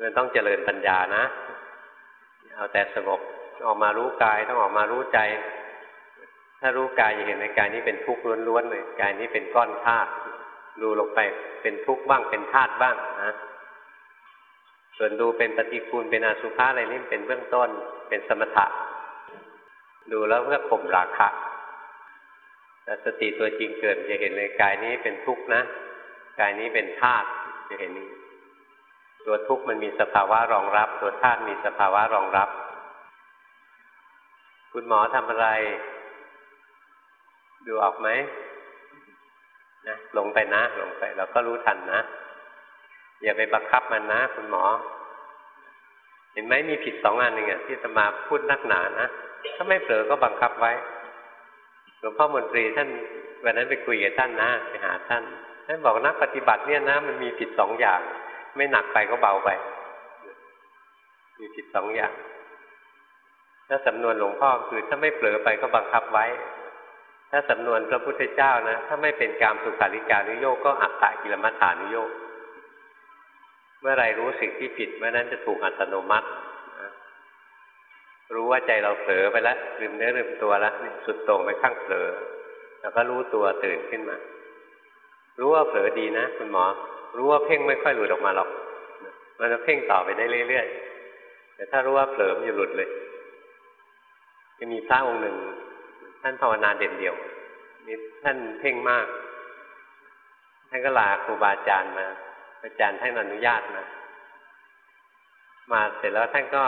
A: มันต้องเจริญปัญญานะ เอาแต่สงบออกมารู้กายต้องออกมารู้ใจ ถ้ารู้กายจะเห็นในกายนี้เป็นทุกข์ล้วนๆเลยกายนี้เป็นก้อนธาตุดูลงไปเป็นทุกข์บ้างเป็นธาตุบ้างนะส่วนดูเป็นปฏิคูลเป็นอาสุภะอะไรนี่เป็นเบื้องต้นเป็นสมถะ ดูแล้วเพื่อข่มราคะแต่สติตัวจริงเกิดจะเห็นเลยกายนี้เป็นทุกข์นะ กายนี้เป็นธาตุจะเห็นนี้ ตัวทุกข์มันมีสภาวะรองรับ ตัวธาตุมีสภาวะรองรับ คุณหมอทำอะไร ดูออกไหมนะลงไปนะลงไปเราก็รู้ทันนะ อย่าไปบังคับมันนะ คุณหมอ เห็นไหมมีผิดสองอันหนึ่งอะที่จะมาพูดนักหนานะถ้าไม่เผลอก็บังคับไว้หลวงพ่อมนตรีท่านวันนั้นไปคุยกับท่านนะไปหาท่านท่านบอกนักปฏิบัติเนี่ยนะ มันมีผิดสองอย่าง ไม่หนักไปก็เบาไป มีผิดสองอย่างถ้าสำนวนหลวงพ่อคือถ้าไม่เผลอไปก็บังคับไว้ ถ้าสำนวนพระพุทธเจ้านะ ถ้าไม่เป็นการสุขาริการุโยกก็อัตตะกิลมัฏฐานุโยกเมื่อไรรู้สิ่งที่ผิดเมื่อนั้นจะถูกอัตโนมัติรู้ว่าใจเราเผลอไปแล้วลืมเนื้อลืมตัวแล้วสุดตรงไปข้างเผลอ แล้วก็รู้ตัวตื่นขึ้นมา รู้ว่าเผลอดีนะ คุณหมอ รู้ว่าเพ่งไม่ค่อยหลุดออกมาหรอก มันจะเพ่งต่อไปได้เรื่อยๆ แต่ถ้ารู้ว่าเผลอมันจะหลุดเลย จะมีพระองค์หนึ่ง ท่านภาวนาเด่นเดียวมีท่านเพ่งมาก ท่านก็ลาครูบาอาจารย์มา อาจารย์ท่านอนุญาตมามาเสร็จแล้วท่านก็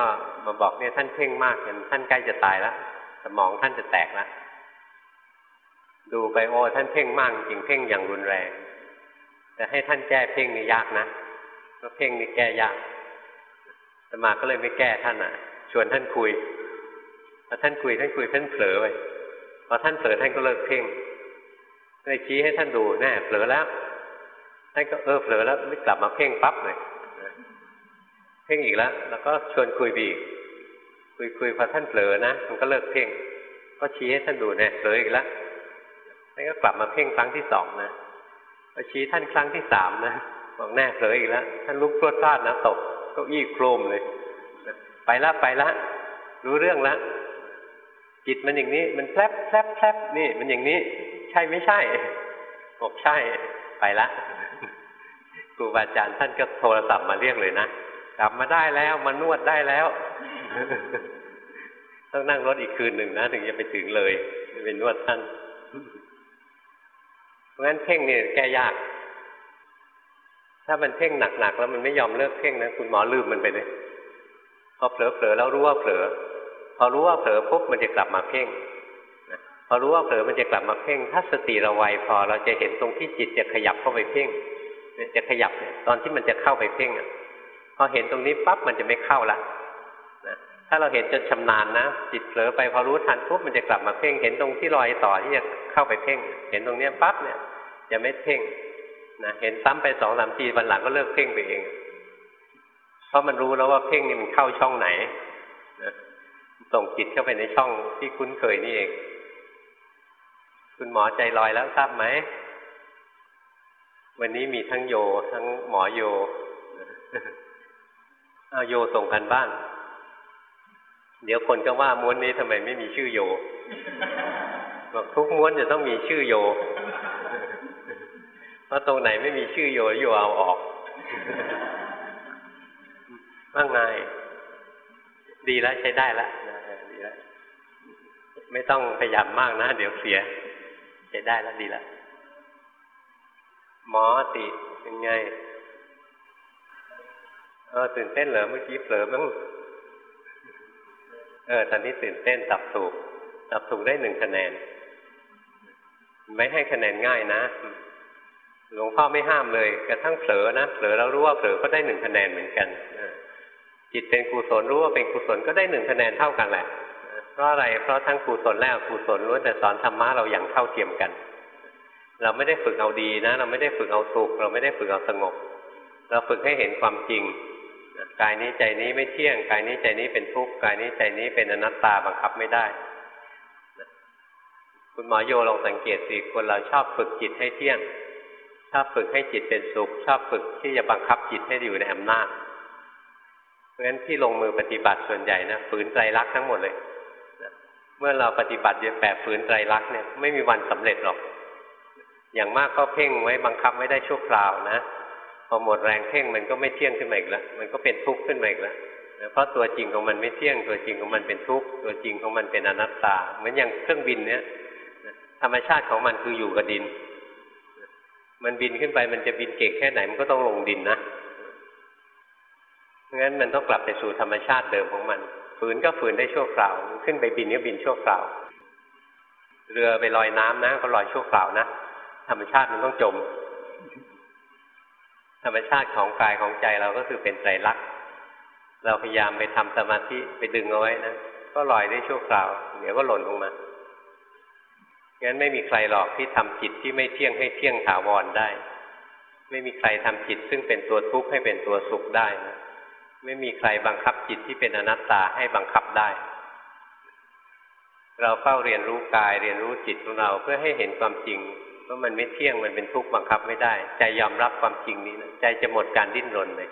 A: มาบอกเนี่ยท่านเพ่งมากจนท่านใกล้จะตายแล้วสมองท่านจะแตกแล้วดูไปโอ้ท่านเพ่งมากจริงเพ่งอย่างรุนแรง แต่ให้ท่านแก้เพ่งนี่ยากนะเพราะเพ่งนี่แก้ยากสมาก็เลยไม่แก้ท่านอะ ชวนท่านคุยพอท่านคุยท่านคุยท่านเผลอไปพอท่านเผลอท่านก็เลิกเพ่งเลยชี้ให้ท่านดูแน่เผลอแล้วท่านก็เออเผลอแล้วไม่กลับมาเพ่งปั๊บเลยเพ่งอีกแล้ว แล้วก็ชวนคุยบีกคุยคุยพอท่านเผลอนะมันก็เลิกเพ่ง ก็ชี้ให้ท่านดูเนี่ยเผลออีกแล้วท่านก็กลับมาเพ่งครั้งที่สองนะ ชี้ท่านครั้งที่สามนะบอกแน่เผลออีกแล้วท่านลุกพรวดพลาดนะตกเก้าอี้โครมเลย ไปละไปละ รู้เรื่องละจิตมันอย่างนี้ มันแผลบแผลบแผลบนี่ มันอย่างนี้ ใช่ไม่ใช่บอกใช่ไปละครูบาอาจารย์ท่านก็โทรศัพท์มาเรียกเลยนะกลับมาได้แล้วมานวดได้แล้ว ต้องนั่งรถอีกคืนหนึ่งนะ ถึงจะไปถึงเลยเป็นนวดท่าน ราะงั้นเพ่งเนี่ยแก้ยาก ถ้ามันเพ่งหนักๆแล้วมันไม่ยอมเลิกเพ่งนะคุณหมอลืมมันไปเลยพอเผลอๆแล้วรู้ว่าเผลอ พอรู้ว่าเผลอปุ๊บมันจะกลับมาเพ่งพอรู้ว่าเผลอมันจะกลับมาเพ่ง ถ้าสติเราไวพอเราจะเห็นตรงที่จิตจะขยับเข้าไปเพ่งจะขยับเนี่ยตอนที่มันจะเข้าไปเพ่งอะ พอเห็นตรงนี้ปั๊บมันจะไม่เข้าละนะ ถ้าเราเห็นจนชำนาญนะจิตเผลอไปพอรู้ทันปุ๊บมันจะกลับมาเพ่งเห็นตรงที่รอยต่อที่จะเข้าไปเพ่ง เห็นตรงเนี้ยปั๊บเนี่ยจะไม่เพ่งนะเห็นซ้ำไปสองสามทีวันหลังก็เลิกเพ่งไปเอง เพราะมันรู้แล้วว่าเพ่งนี่มันเข้าช่องไหนนะส่งจิตเข้าไปในช่องที่คุ้นเคยนี่เอง คุณหมอใจลอยแล้วทราบไหมวันนี้มีทั้งโยทั้งหมอโยเอาโยส่งกันบ้าน เดี๋ยวคนก็ว่าม้วนนี้ทำไมไม่มีชื่อโยบอกทุกม้วนจะต้องมีชื่อโยเพราะตรงไหนไม่มีชื่อโยโยเอาออกว่าไงดีแล้วใช้ได้แล้วดีแล้วไม่ต้องพยายามมากนะ เดี๋ยวเสีย ใช้ได้แล้วดีแล้วหมอติเป็นไงเออตื่นเต้นเหรอเมื่อกี้เผลอมั้ง เออตอนนี้ตื่นเต้นตับถูก ตับถูกได้หนึ่งคะแนน ไม่ให้คะแนนง่ายนะ หลวงพ่อไม่ห้ามเลย กระทั่งเผลอนะ เผลอแล้วรู้ว่าเผลอก็ได้หนึ่งคะแนนเหมือนกันจิตเป็นกุศลรู้ว่าเป็นกุศลก็ได้หนึ่งคะแนนเท่ากันแหละ เพราะอะไร เพราะทั้งกุศลและอกุศลล้วนแต่สอนธรรมะเราอย่างเท่าเทียมกัน เราไม่ได้ฝึกเอาดีนะ เราไม่ได้ฝึกเอาสุข เราไม่ได้ฝึกเอาสงบ เราฝึกให้เห็นความจริง กายนี้ใจนี้ไม่เที่ยง กายนี้ใจนี้เป็นทุกข์ กายนี้ใจนี้เป็นอนัตตาบังคับไม่ได้ คุณหมอโยลองสังเกตสิคนเราชอบฝึกจิตให้เที่ยง ชอบฝึกให้จิตเป็นสุข ชอบฝึกที่จะบังคับจิตให้อยู่ในอำนาจ เพราะฉะนั้นที่ลงมือปฏิบัติส่วนใหญ่นะฝืนไตรลักทั้งหมดเลย เมื่อเราปฏิบัติแบบฝืนไตรลักษณ์เนี่ยไม่มีวันสำเร็จหรอก อย่างมากก็เพ่งไว้บังคับไม่ได้ชั่วคราวนะ พอหมดแรงเพ่งมันก็ไม่เที่ยงขึ้นมาอีกแล้ว มันก็เป็นทุกข์ขึ้นมาอีกแล้วเพราะตัวจริงของมันไม่เที่ยง ตัวจริงของมันเป็นทุกข์ ตัวจริงของมันเป็นอนัตตา เหมือนอย่างเครื่องบินเนี้ยธรรมชาติของมันคืออยู่กับดิน มันบินขึ้นไปมันจะบินเก่งแค่ไหนมันก็ต้องลงดินนะเพราะงั้นมันต้องกลับไปสู่ธรรมชาติเดิมของมัน ฝืนก็ฝืนได้ชั่วคราว ขึ้นไปบินก็บินชั่วคราว เรือไปลอยน้ำนะก็ลอยชั่วคราวนะ ธรรมชาติมันต้องจม ธรรมชาติของกายของใจเราก็คือเป็นไตรลักษณ์เราพยายามไปทำสมาธิไปดึงเอาไว้นะก็ลอยได้ชั่วคราว เดี๋ยวก็หล่นลงมางั้นไม่มีใครหรอกที่ทำจิตที่ไม่เที่ยงให้เที่ยงถาวรได้ ไม่มีใครทำจิตซึ่งเป็นตัวทุกข์ให้เป็นตัวสุขได้นะไม่มีใครบังคับจิตที่เป็นอนัตตาให้บังคับได้ เราเฝ้าเรียนรู้กายเรียนรู้จิตของเราเพื่อให้เห็นความจริง ว่ามันไม่เที่ยงมันเป็นทุกข์บังคับไม่ได้ ใจยอมรับความจริงนี้นะใจจะหมดการดิ้นรนเลย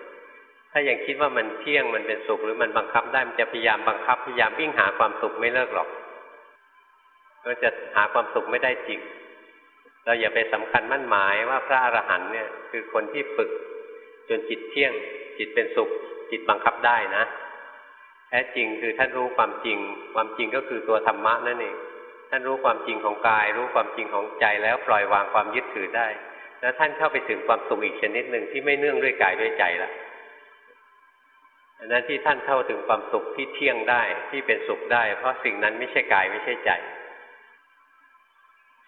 A: ถ้ายังคิดว่ามันเที่ยงมันเป็นสุขหรือมันบังคับได้มันจะพยายามบังคับพยายามวิ่งหาความสุขไม่เลิกหรอก ก็จะหาความสุขไม่ได้จริง เราอย่าไปสำคัญมั่นหมายว่าพระอรหันต์เนี่ยคือคนที่ฝึกจนจิตเที่ยง จิตเป็นสุข จิตบังคับได้นะแท้จริงคือท่านรู้ความจริง ความจริงก็คือตัวธรรมะนั่นเอง ท่านรู้ความจริงของกาย รู้ความจริงของใจแล้วปล่อยวางความยึดถือได้ แล้วท่านเข้าไปถึงความสุขอีกชนิดหนึ่งที่ไม่เนื่องด้วยกายด้วยใจละอันนั้นที่ท่านเข้าถึงความสุขที่เที่ยงได้ที่เป็นสุขได้ เพราะสิ่งนั้นไม่ใช่กายไม่ใช่ใจ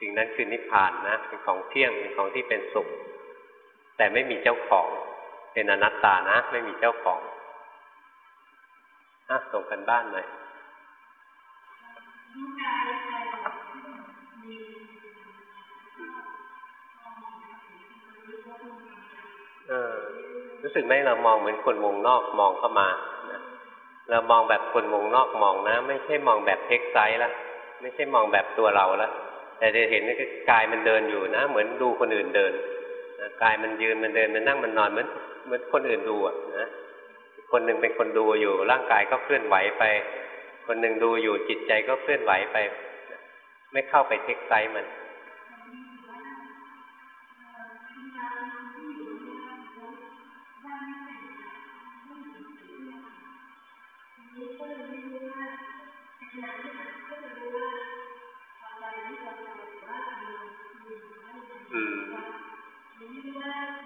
A: สิ่งนั้นคือนิพพานนะเป็นของเที่ยงเป็นของที่เป็นสุข แต่ไม่มีเจ้าของ เป็นอนัตตานะ ไม่มีเจ้าของอะส่งกันบ้านหน่อย รู้สึกไหมเรามองเหมือนคนวงนอกมองเข้ามาเรามองแบบคนวงนอกมองนะ ไม่ใช่มองแบบ take side ละไม่ใช่มองแบบตัวเราละแต่จะเห็นว่ากายมันเดินอยู่นะ เหมือนดูคนอื่นเดินกายมันยืนมันเดินมันนั่งมันนอนเหมือนเหมือนคนอื่นดูอะนะคนหนึ่งเป็นคนดูอยู่ ร่างกายก็เคลื่อนไหวไป คนหนึ่งดูอยู่จิตใจก็เคลื่อนไหวไป ไม่เข้าไป take side มัน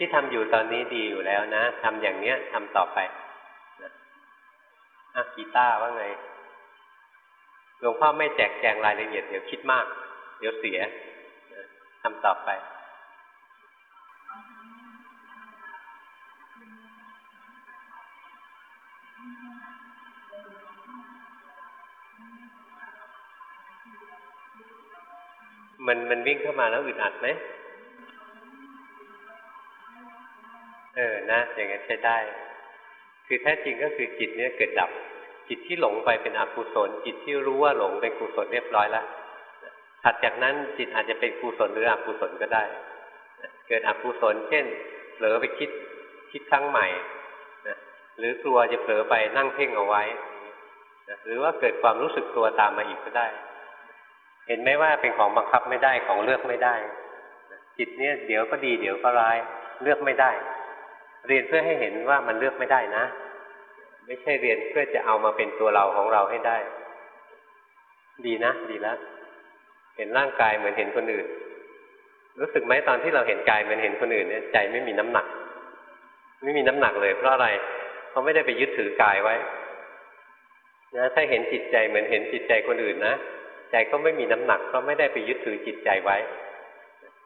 A: ที่ทำอยู่ตอนนี้ดีอยู่แล้วนะทำอย่างเนี้ยทำต่อไปอะกีตาร์ว่าไงหลวงพ่อไม่แจกแจงรายละเอียดเดี๋ยวคิดมาก เดี๋ยวเสียทำต่อไปมันมันวิ่งเข้ามาแล้วอึดอัดไหม เออนะอย่างนั้นใช้ได้ คือแท้จริงก็คือจิตเนี้ยเกิดดับ จิตที่หลงไปเป็นอกุศล จิตที่รู้ว่าหลงเป็นกุศลเรียบร้อยแล้วถัดจากนั้นจิตอาจจะเป็นกุศลหรืออกุศลก็ได้ เกิดอกุศล เช่นเผลอไปคิดคิดครั้งใหม่นะหรือกลัวจะเผลอไปนั่งเพ่งเอาไว้นะหรือว่าเกิดความรู้สึกตัวตามมาอีกก็ได้ เห็นไหมว่าเป็นของบังคับไม่ได้ของเลือกไม่ได้ จิตเนี่ยเดี๋ยวก็ดีเดี๋ยวก็ร้ายเลือกไม่ได้ เรียนเพื่อให้เห็นว่ามันเลือกไม่ได้นะ ไม่ใช่เรียนเพื่อจะเอามาเป็นตัวเราของเราให้ได้ ดีนะ ดีแล้ว เห็นร่างกายเหมือนเห็นคนอื่น รู้สึกไหมตอนที่เราเห็นกายเหมือนเห็นคนอื่นเนี่ยใจไม่มีน้ำหนัก ไม่มีน้ำหนักเลย เพราะอะไรเขาะไม่ได้ไปยึดถือกายไว้นะถ้าเห็นจิตใจเหมือนเห็นจิตใจคนอื่นนะใจก็ไม่มีน้ำหนักเพราะไม่ได้ไปยึดถือจิตใจไว้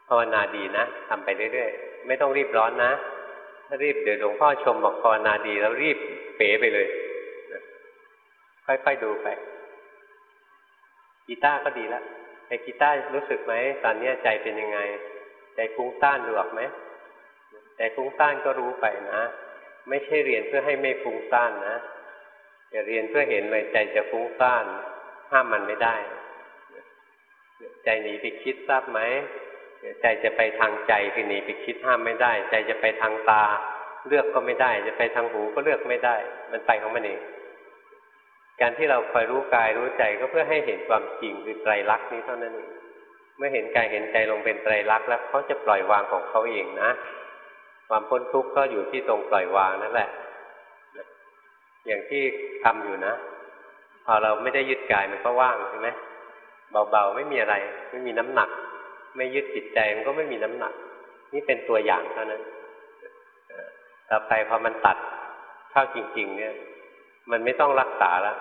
A: ภาวนาดีนะทำไปเรื่อยๆ ไม่ต้องรีบร้อนนะ รีบเดี๋ยวหลวงพ่อชมบอกภาวนาดีแล้วรีบเป๋ไปเลยค่อยๆดูไป กีตาร์ก็ดีแล้วไอ้กีตาร์รู้สึกไหมตอนนี้ใจเป็นยังไง ใจฟุ้งซ่านดูออกไหมใจฟุ้งซ่านก็รู้ไปนะ ไม่ใช่เรียนเพื่อให้ไม่ฟุ้งซ่านนะอย่าเรียนเพื่อเห็นเลยใจจะฟุ้งซ่าน ห้ามมันไม่ได้ ใจหนีไปคิดทราบไหม ใจจะไปทางใจคือหนีไปคิดห้ามไม่ได้ ใจจะไปทางตา เลือกก็ไม่ได้ จะไปทางหูก็เลือกไม่ได้ มันไปของมันเองการที่เราคอยรู้กายรู้ใจก็เพื่อให้เห็นความจริงคือไตรลักษณ์นี้เท่านั้นเองเมื่อเห็นกายเห็นใจลงเป็นไตรลักษณ์แล้วเขาจะปล่อยวางของเขาเองนะความพ้นทุกข์ก็อยู่ที่ตรงปล่อยวางนั่นแหละ อย่างที่ทำอยู่นะ พอเราไม่ได้ยึดกายมันก็ว่างใช่ไหมเบาๆไม่มีอะไร ไม่มีน้ำหนัก ไม่ยึดจิตใจมันก็ไม่มีน้ำหนัก นี่เป็นตัวอย่างเท่านั้นต่อไปพอมันตัดเข้าจริง ๆ เนี่ย มันไม่ต้องรักษาแล้ว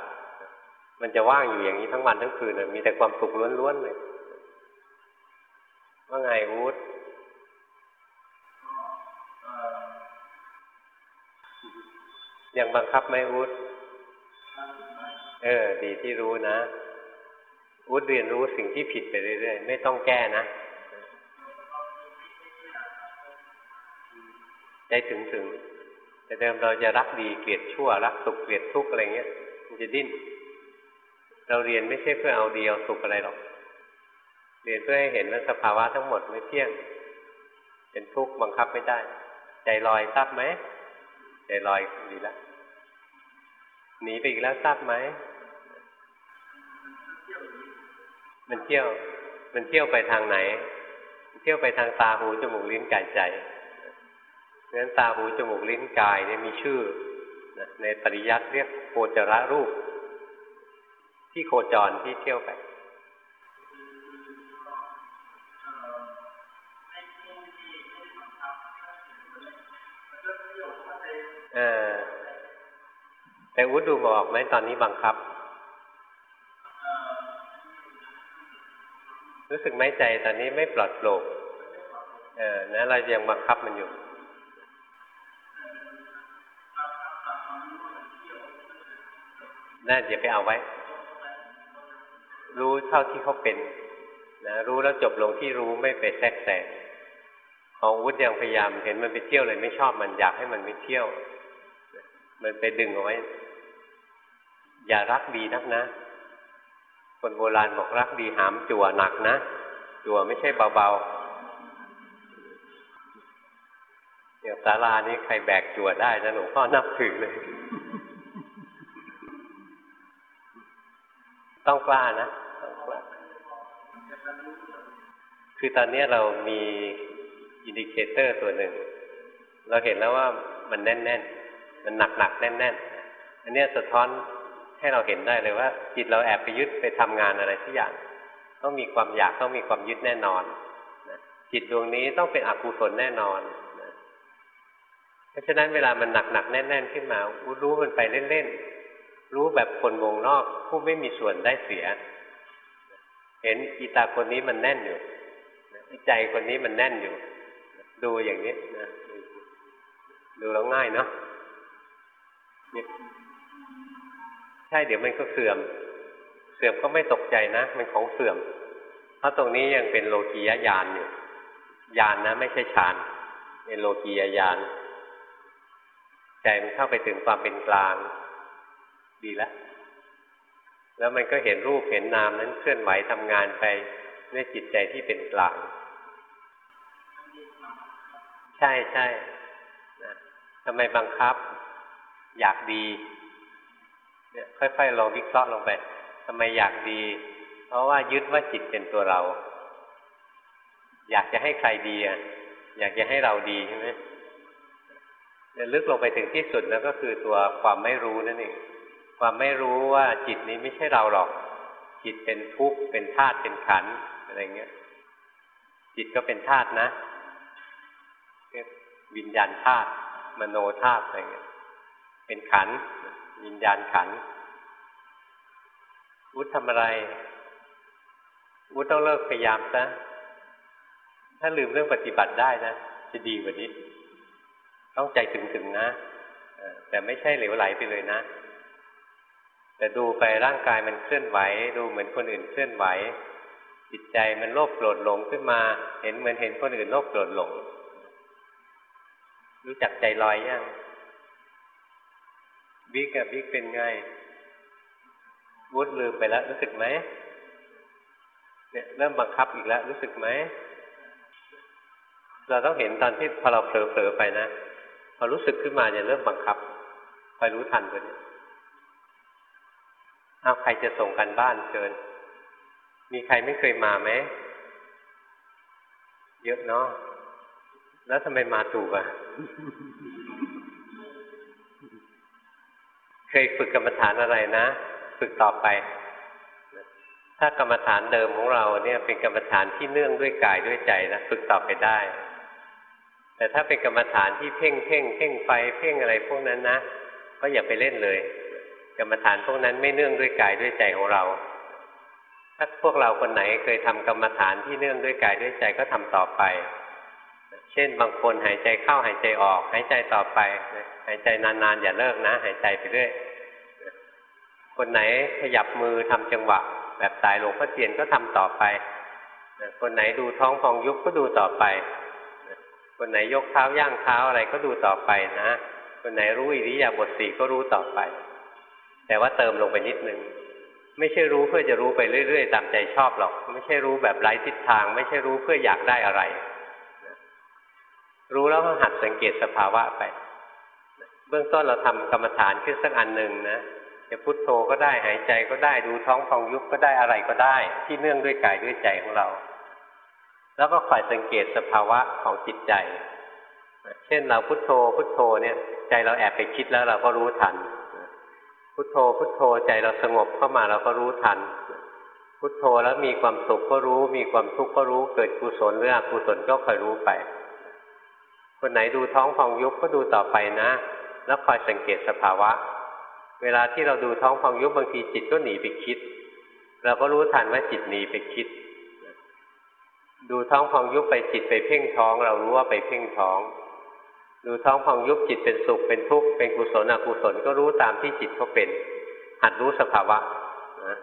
A: มันจะว่างอยู่อย่างนี้ทั้งวันทั้งคืนมีแต่ความสุขล้วนๆเลยว่าไงวูดยังบังคับไหมวูดเออ ดีที่รู้นะวูดเรียนรู้สิ่งที่ผิดไปเรื่อยๆ ไม่ต้องแก้นะ ถึงถึง แต่เดิมเราจะรักดีเกลียดชั่ว รักสุขเกลียดทุกข์อะไรเงี้ย มันจะดิ้น เราเรียนไม่ใช่เพื่อเอาดีเอาสุขอะไรหรอก เรียนเพื่อให้เห็นว่าสภาวะทั้งหมดไม่เที่ยง เป็นทุกข์บังคับไม่ได้ ใจลอยทราบไหมใจลอยดีแล้วหนีไปอีกแล้วทราบไหมมันเที่ยว มันเที่ยวไปทางไหน เที่ยวไปทางตาหูจมูกลิ้นกายใจ เพราะนั้นตาหูจมูกลิ้นกายเนี่ยมีชื่อในปริยัติเรียกโคจรรูป ที่โคจรที่เที่ยวไปเออแต่วุฒดูบอกไหมตอนนี้บังคับ รู้สึกไหมใจตอนนี้ไม่ปลอดโปร่งเออนะเรายังบังคับมันอยู่ น่าอย่าไปเอาไว้ รู้เท่าที่เขาเป็นนะรู้แล้วจบลงที่รู้ไม่ไปแทรกแซงของวุฒิยังพยายามเห็นมันไปเที่ยวเลยไม่ชอบมันอยากให้มันไม่เที่ยว มันไปดึงเอาไว้ อย่ารักดีนักนะ คนโบราณบอกรักดีหามจั่วหนักนะ จั่วไม่ใช่เบาๆเดี๋ยวศาลานี้ใครแบกจั่วได้นะหลวงพ่อนับถือเลย ต้องกล้านะต้องกล้าคือตอนนี้เรามี indicator ตัวหนึ่ง เราเห็นแล้วว่ามันแน่น ๆ มันหนักๆแน่น ๆ อันนี้สะท้อนให้เราเห็นได้เลยว่า จิตเราแอบไปยึดไปทำงานอะไรสักอย่าง ต้องมีความอยากต้องมีความยึดแน่นอนจิตดวงนี้ต้องเป็นอกุศลแน่นอนเพราะฉะนั้นเวลามันหนักๆแน่น ๆ ขึ้นมารู้มันไปเล่นๆ รู้แบบคนวงนอก ผู้ไม่มีส่วนได้เสีย เห็นอีตาคนนี้มันแน่นอยู่ใจคนนี้มันแน่นอยู่ ดูอย่างนี้นะดูแล้วง่ายเนาะใช่เดี๋ยวมันก็เสื่อม เสื่อมก็ไม่ตกใจนะ มันของเสื่อม เพราะตรงนี้ยังเป็นโลกียญาณอยู่ญาณนนะ ไม่ใช่ฌานเป็นโลกียญาณใจมันเข้าไปถึงความเป็นกลาง ดีแล้ว แล้วมันก็เห็นรูปเห็นนามนั้นเคลื่อนไหวทำงานไปด้วยจิตใจที่เป็นกลาง ใช่ใช่นะทำไมบังคับ อยากดี เนี่ยค่อยๆลองวิเคราะห์ลงไปทำไมอยากดี เพราะว่ายึดว่าจิตเป็นตัวเรา อยากจะให้ใครดีอะอยากจะให้เราดีใช่ไหมเนี่ยลึกลงไปถึงที่สุดแล้วก็คือตัวความไม่รู้นั่นเอง ความไม่รู้ว่าจิตนี้ไม่ใช่เราหรอก จิตเป็นทุกข์เป็นธาตุเป็นขันธ์อะไรเงี้ย จิตก็เป็นธาตุนะวิญญาณธาตุมโนธาตุอะไรเงี้ย เป็นขันธ์วิญญาณขันวุฒทำอะไรวุฒต้องเลิกพยายามซะถ้าลืมเรื่องปฏิบัติได้นะจะดีกว่านี้ ต้องใจถึงๆนะแต่ไม่ใช่เหลวไหลไปเลยนะ แต่ดูไปร่างกายมันเคลื่อนไหว ดูเหมือนคนอื่นเคลื่อนไหว จิตใจมันโลภโกรธหลงขึ้นมา เห็นเหมือนเห็นคนอื่นโลภโกรธหลง รู้จักใจลอยยังบิ๊กอะบิ๊กเป็นไงวุฒลืมไปแล้วรู้สึกไหมเนี่ยเริ่มบังคับอีกแล้วรู้สึกไหมเราต้องเห็นตอนที่พอเราเผลอๆไปนะพอรู้สึกขึ้นมาเนี่ยเริ่มบังคับคอยรู้ทันตัวนี้ เอาใครจะส่งกันบ้านเชิญ มีใครไม่เคยมาไหม เยอะเนาะ แล้วทำไมมาถูกอะ เคยฝึกกรรมฐานอะไรนะ ฝึกต่อไป ถ้ากรรมฐานเดิมของเราเนี่ยเป็นกรรมฐานที่เนื่องด้วยกายด้วยใจนะฝึกต่อไปได้ แต่ถ้าเป็นกรรมฐานที่เพ่งเพ่งเพ่งไฟ เพ่งอะไรพวกนั้นนะก็อย่าไปเล่นเลย กรรมฐานพวกนั้นไม่เนื่องด้วยกายด้วยใจของเรา ถ้าพวกเราคนไหนเคยทำกรรมฐานที่เนื่องด้วยกายด้วยใจก็ทำต่อไป เช่นบางคนหายใจเข้าหายใจออก หายใจต่อไป หายใจนานๆอย่าเลิกนะ หายใจไปเรื่อยคนไหนขยับมือทำจังหวะ แบบสายหลวงพ่อเทียนก็ทำต่อไป คนไหนดูท้องพองยุบก็ดูต่อไป คนไหนยกเท้าย่างเท้าอะไรก็ดูต่อไปนะ คนไหนรู้อิริยาบถสี่ก็รู้ต่อไป แต่ว่าเติมลงไปนิดนึงไม่ใช่รู้เพื่อจะรู้ไปเรื่อย ๆ ตามใจชอบหรอก ไม่ใช่รู้แบบไร้ทิศทาง ไม่ใช่รู้เพื่ออยากได้อะไร รู้แล้วก็หัดสังเกตสภาวะไป เบื้องต้นเราทำกรรมฐานขึ้นสักอันหนึ่งนะจะพุทโธก็ได้หายใจก็ได้ดูท้องฟองยุบก็ได้อะไรก็ได้ ที่เนื่องด้วยกายด้วยใจของเรา แล้วก็คอยสังเกตสภาวะของจิตใจ เช่นเราพุทโธพุทโธเนี่ย ใจเราแอบไปคิดแล้วเราก็รู้ทัน พุทโธพุทโธใจเราสงบเข้ามาเราก็รู้ทัน พุทโธแล้วมีความสุขก็รู้ มีความทุกข์ก็รู้เกิดกุศลหรืออกุศลก็คอยรู้ไป คนไหนดูท้องฟองยุบก็ดูต่อไปนะ แล้วคอยสังเกตสภาวะ เวลาที่เราดูท้องฟองยุบบางทีจิตก็หนีไปคิด เราก็รู้ทันว่าจิตหนีไปคิด ดูท้องฟองยุบไปจิตไปเพ่งท้อง เรารู้ว่าไปเพ่งท้อง ดูท้องฟองยุบจิตเป็นสุขเป็นทุกข์เป็นกุศลอกุศลก็รู้ตามที่จิตเขาเป็น หัดรู้สภาวะนะ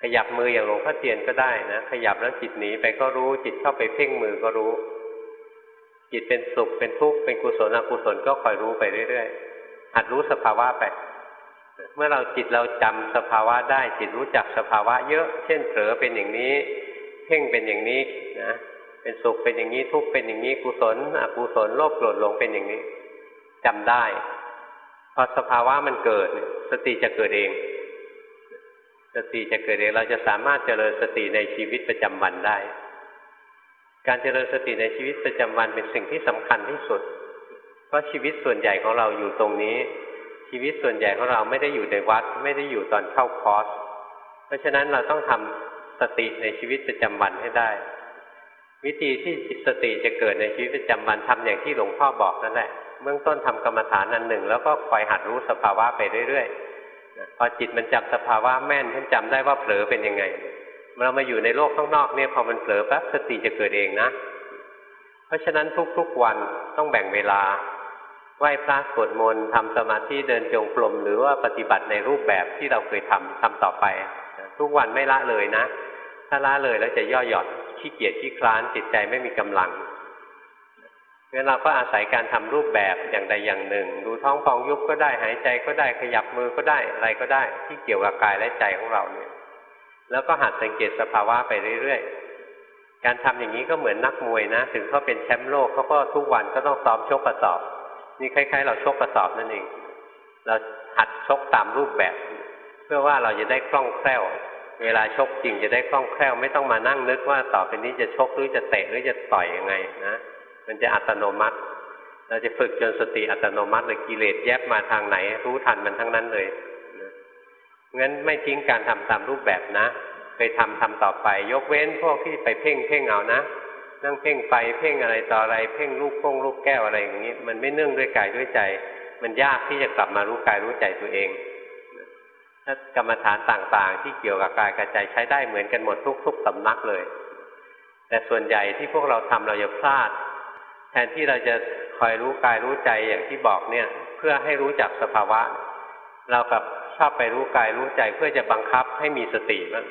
A: ขยับมืออย่างหลวงพ่อเทียนก็ได้นะขยับแล้วจิตหนีไปก็รู้จิตเข้าไปเพ่งมือก็รู้ จิตเป็นสุขเป็นทุกข์เป็นกุศลอกุศลก็คอยรู้ไปเรื่อยๆหัดรู้สภาวะไป เมื่อเราจิตเราจำสภาวะได้จิตรู้จักสภาวะเยอะ เช่นเผลอเป็นอย่างนี้ เพ่งเป็นอย่างนี้นะ เป็นสุขเป็นอย่างนี้ทุกเป็นอย่างนี้กุศลอกุศลโลภโกรธหลงเป็นอย่างนี้จำได้พอสภาวะมันเกิด สติจะเกิดเอง สติจะเกิดเองเราจะสามารถเจริญสติในชีวิตประจำวันได้ การเจริญสติในชีวิตประจำวันเป็นสิ่งที่สำคัญที่สุด เพราะชีวิตส่วนใหญ่ของเราอยู่ตรงนี้ ชีวิตส่วนใหญ่ของเราไม่ได้อยู่ในวัด ไม่ได้อยู่ตอนเข้าคอร์สเพราะฉะนั้นเราต้องทำสติในชีวิตประจำวันให้ได้ วิธีที่สติจะเกิดในชีวิตประจำวันทำอย่างที่หลวงพ่อบอกนั่นแหละเบื้องต้นทำกรรมฐานอันหนึ่ง แล้วก็คอยหัดรู้สภาวะไปเรื่อยๆพอจิตมันจำสภาวะแม่นท่านจำได้ว่าเผลอเป็นยังไงเรามาอยู่ในโลกข้างนอกเนี่ยพอมันเผลอปั๊บสติจะเกิดเองนะ เพราะฉะนั้นทุกๆวันต้องแบ่งเวลาไหว้พระสวดมนต์ทำสมาธิเดินจงกรมหรือว่าปฏิบัติในรูปแบบที่เราเคยทำทำต่อไป ทุกวันไม่ละเลยนะ ถ้าละเลยแล้วจะย่อหย่อน ขี้เกียจขี้คลานจิตใจไม่มีกำลังงั้นเราก็อาศัยการทำรูปแบบอย่างใดอย่างหนึ่ง ดูท้องฟองยุบก็ได้หายใจก็ได้ขยับมือก็ได้อะไรก็ได้ ที่เกี่ยวกับกายและใจของเราเนี่ย แล้วก็หัดสังเกตสภาวะไปเรื่อยๆ การทำอย่างนี้ก็เหมือนนักมวยนะ ถึงเขาเป็นแชมป์โลกเขาก็ทุกวันก็ต้องซ้อมชกกระสอบ นี่คล้าย ๆ เราชกกระสอบนั่นเอง เราหัดชกตามรูปแบบ เพื่อว่าเราจะได้คล่องแคล่ว เวลาชกจริงจะได้คล่องแคล่ว ไม่ต้องมานั่งนึกว่าต่อไปนี้จะชกหรือจะเตะหรือจะต่อยยังไงนะมันจะอัตโนมัติ เราจะฝึกจนสติอัตโนมัติเลยกิเลสแยบมาทางไหน รู้ทันมันทั้งนั้นเลยงั้นไม่ทิ้งการทำตามรูปแบบนะเคยทำทำต่อไป ยกเว้นพวกที่ไปเพ่งเพ่งเอานะนั่งเพ่งไฟเพ่งอะไรต่ออะไร เพ่งลูกโป่งลูกแก้วอะไรอย่างนี้ มันไม่เนื่องด้วยกายด้วยใจ มันยากที่จะกลับมารู้กายรู้ใจตัวเอง ถ้ากรรมฐานต่างๆ ที่เกี่ยวกับกายกับใจใช้ได้เหมือนกันหมดทุกๆสำนักเลย แต่ส่วนใหญ่ที่พวกเราทำเราจะพลาด แทนที่เราจะคอยรู้กายรู้ใจอย่างที่บอกเนี่ย เพื่อให้รู้จักสภาวะ เรากับชอบไปรู้กายรู้ใจเพื่อจะบังคับให้มีสติมัน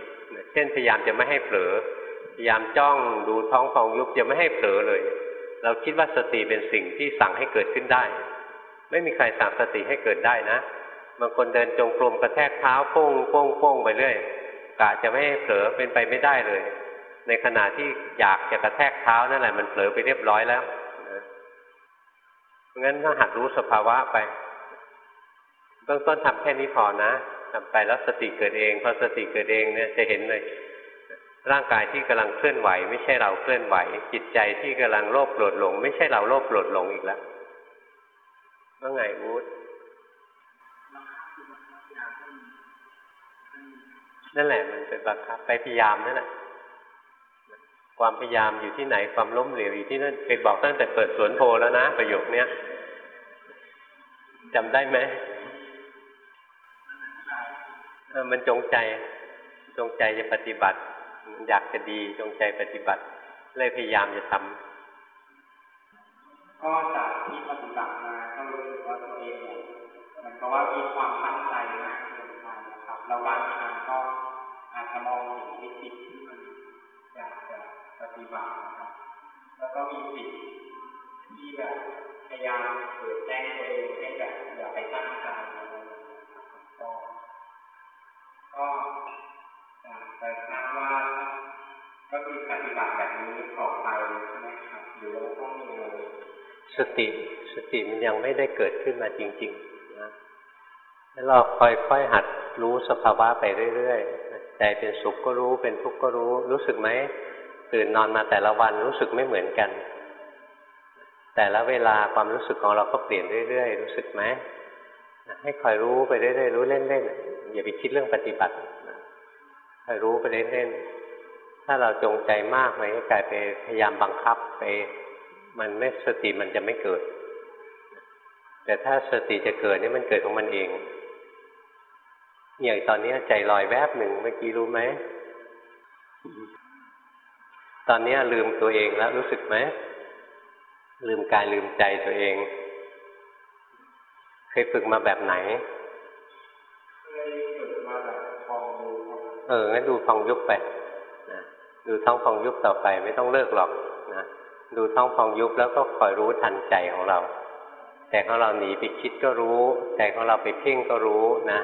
A: เช่นพยายามจะไม่ให้เผลอพยายามจ้องดูท้องฟองยุบจะไม่ให้เผลอเลย เราคิดว่าสติเป็นสิ่งที่สั่งให้เกิดขึ้นได้ ไม่มีใครสั่งสติให้เกิดได้นะ บางคนเดินจงกรมกระแทกเท้าโป้งโป้งโป้งไปเรื่อยกะจะไม่ให้เผลอเป็นไปไม่ได้เลย ในขณะที่อยากจะกระแทกเท้านั่นแหละมันเผลอไปเรียบร้อยแล้วงั้นต้องหัดรู้สภาวะไปเบื้องต้นทำแค่นี้พอนะทำไปแล้วสติเกิดเองพอสติเกิดเองเนี่ยจะเห็นเลยร่างกายที่กำลังเคลื่อนไหว ไม่ใช่เราเคลื่อนไหว จิตใจที่กำลังโลภโกรธหลง ไม่ใช่เราโลภโกรธหลงอีกแล้วว่าไงวูด นั่นแหละ มันเป็นบังคับไปพยายามนั่นแหละความพยายามอยู่ที่ไหนความล้มเหลวอยู่ที่นั่นเคยบอกตั้งแต่เปิดสวนโพแล้วนะ ประโยคเนี้ยจำได้ไหมมันจงใจ จงใจจะปฏิบัติ มันอยากจะดีจงใจปฏิบัติ เลยพยายามจะทำ
B: ก็จากที่ปฏิบัติมาก็รู้สึกว่าตัวเองเนี่ยมันก็ว่ามีความตั้งใจมากเกินไปครับแล้วบางครั้งก็ อาจจะมองเห็นทิศที่มันอยากจะปฏิบัตินะครับ แล้วก็มีสิ่งที่แบบพยายามเปิดแจ้งตัวเองให้แบบอย่าไปตั้งใจอะไรอย่างเงี้ยครับก็ก็อยากไปทราบว่าก็คือปฏิบัติแบบนี้ต่อไปใช่ไหมครับหรือว่าต้องมีอะไร
A: สติสติมันยังไม่ได้เกิดขึ้นมาจริง ๆ นะแล้วเราค่อยๆหัดรู้สภาวะไปเรื่อยๆ ใจเป็นสุขก็รู้เป็นทุกข์ก็รู้ รู้สึกไหมตื่นนอนมาแต่ละวันรู้สึกไม่เหมือนกัน แต่ละเวลาความรู้สึกของเราก็เปลี่ยนเรื่อยๆ รู้สึกไหมให้คอยรู้ไปเรื่อยๆรู้เล่นๆอย่าไปคิดเรื่องปฏิบัติคอยรู้ไปเล่นๆถ้าเราจงใจมากมันก็กลายไปพยายามบังคับไป มันไม่สติมันจะไม่เกิด แต่ถ้าสติจะเกิดนี่มันเกิดของมันเอง อย่างตอนนี้ใจลอยแวบหนึ่งเมื่อกี้รู้ไหม ตอนนี้ลืมตัวเองแล้วรู้สึกไหม ลืมกายลืมใจตัวเอง เคยฝึกมาแบบไหน
B: เคยฝึกมาแบบฟอง
A: เออ งั้นดูฟองยุบไปนะดูท้องฟองยุบต่อไปไม่ต้องเลิกหรอกนะดูท้องฟองยุบแล้วก็คอยรู้ทันใจของเราใจของเราหนีไปคิดก็รู้ใจของเราไปเพ่งก็รู้นะ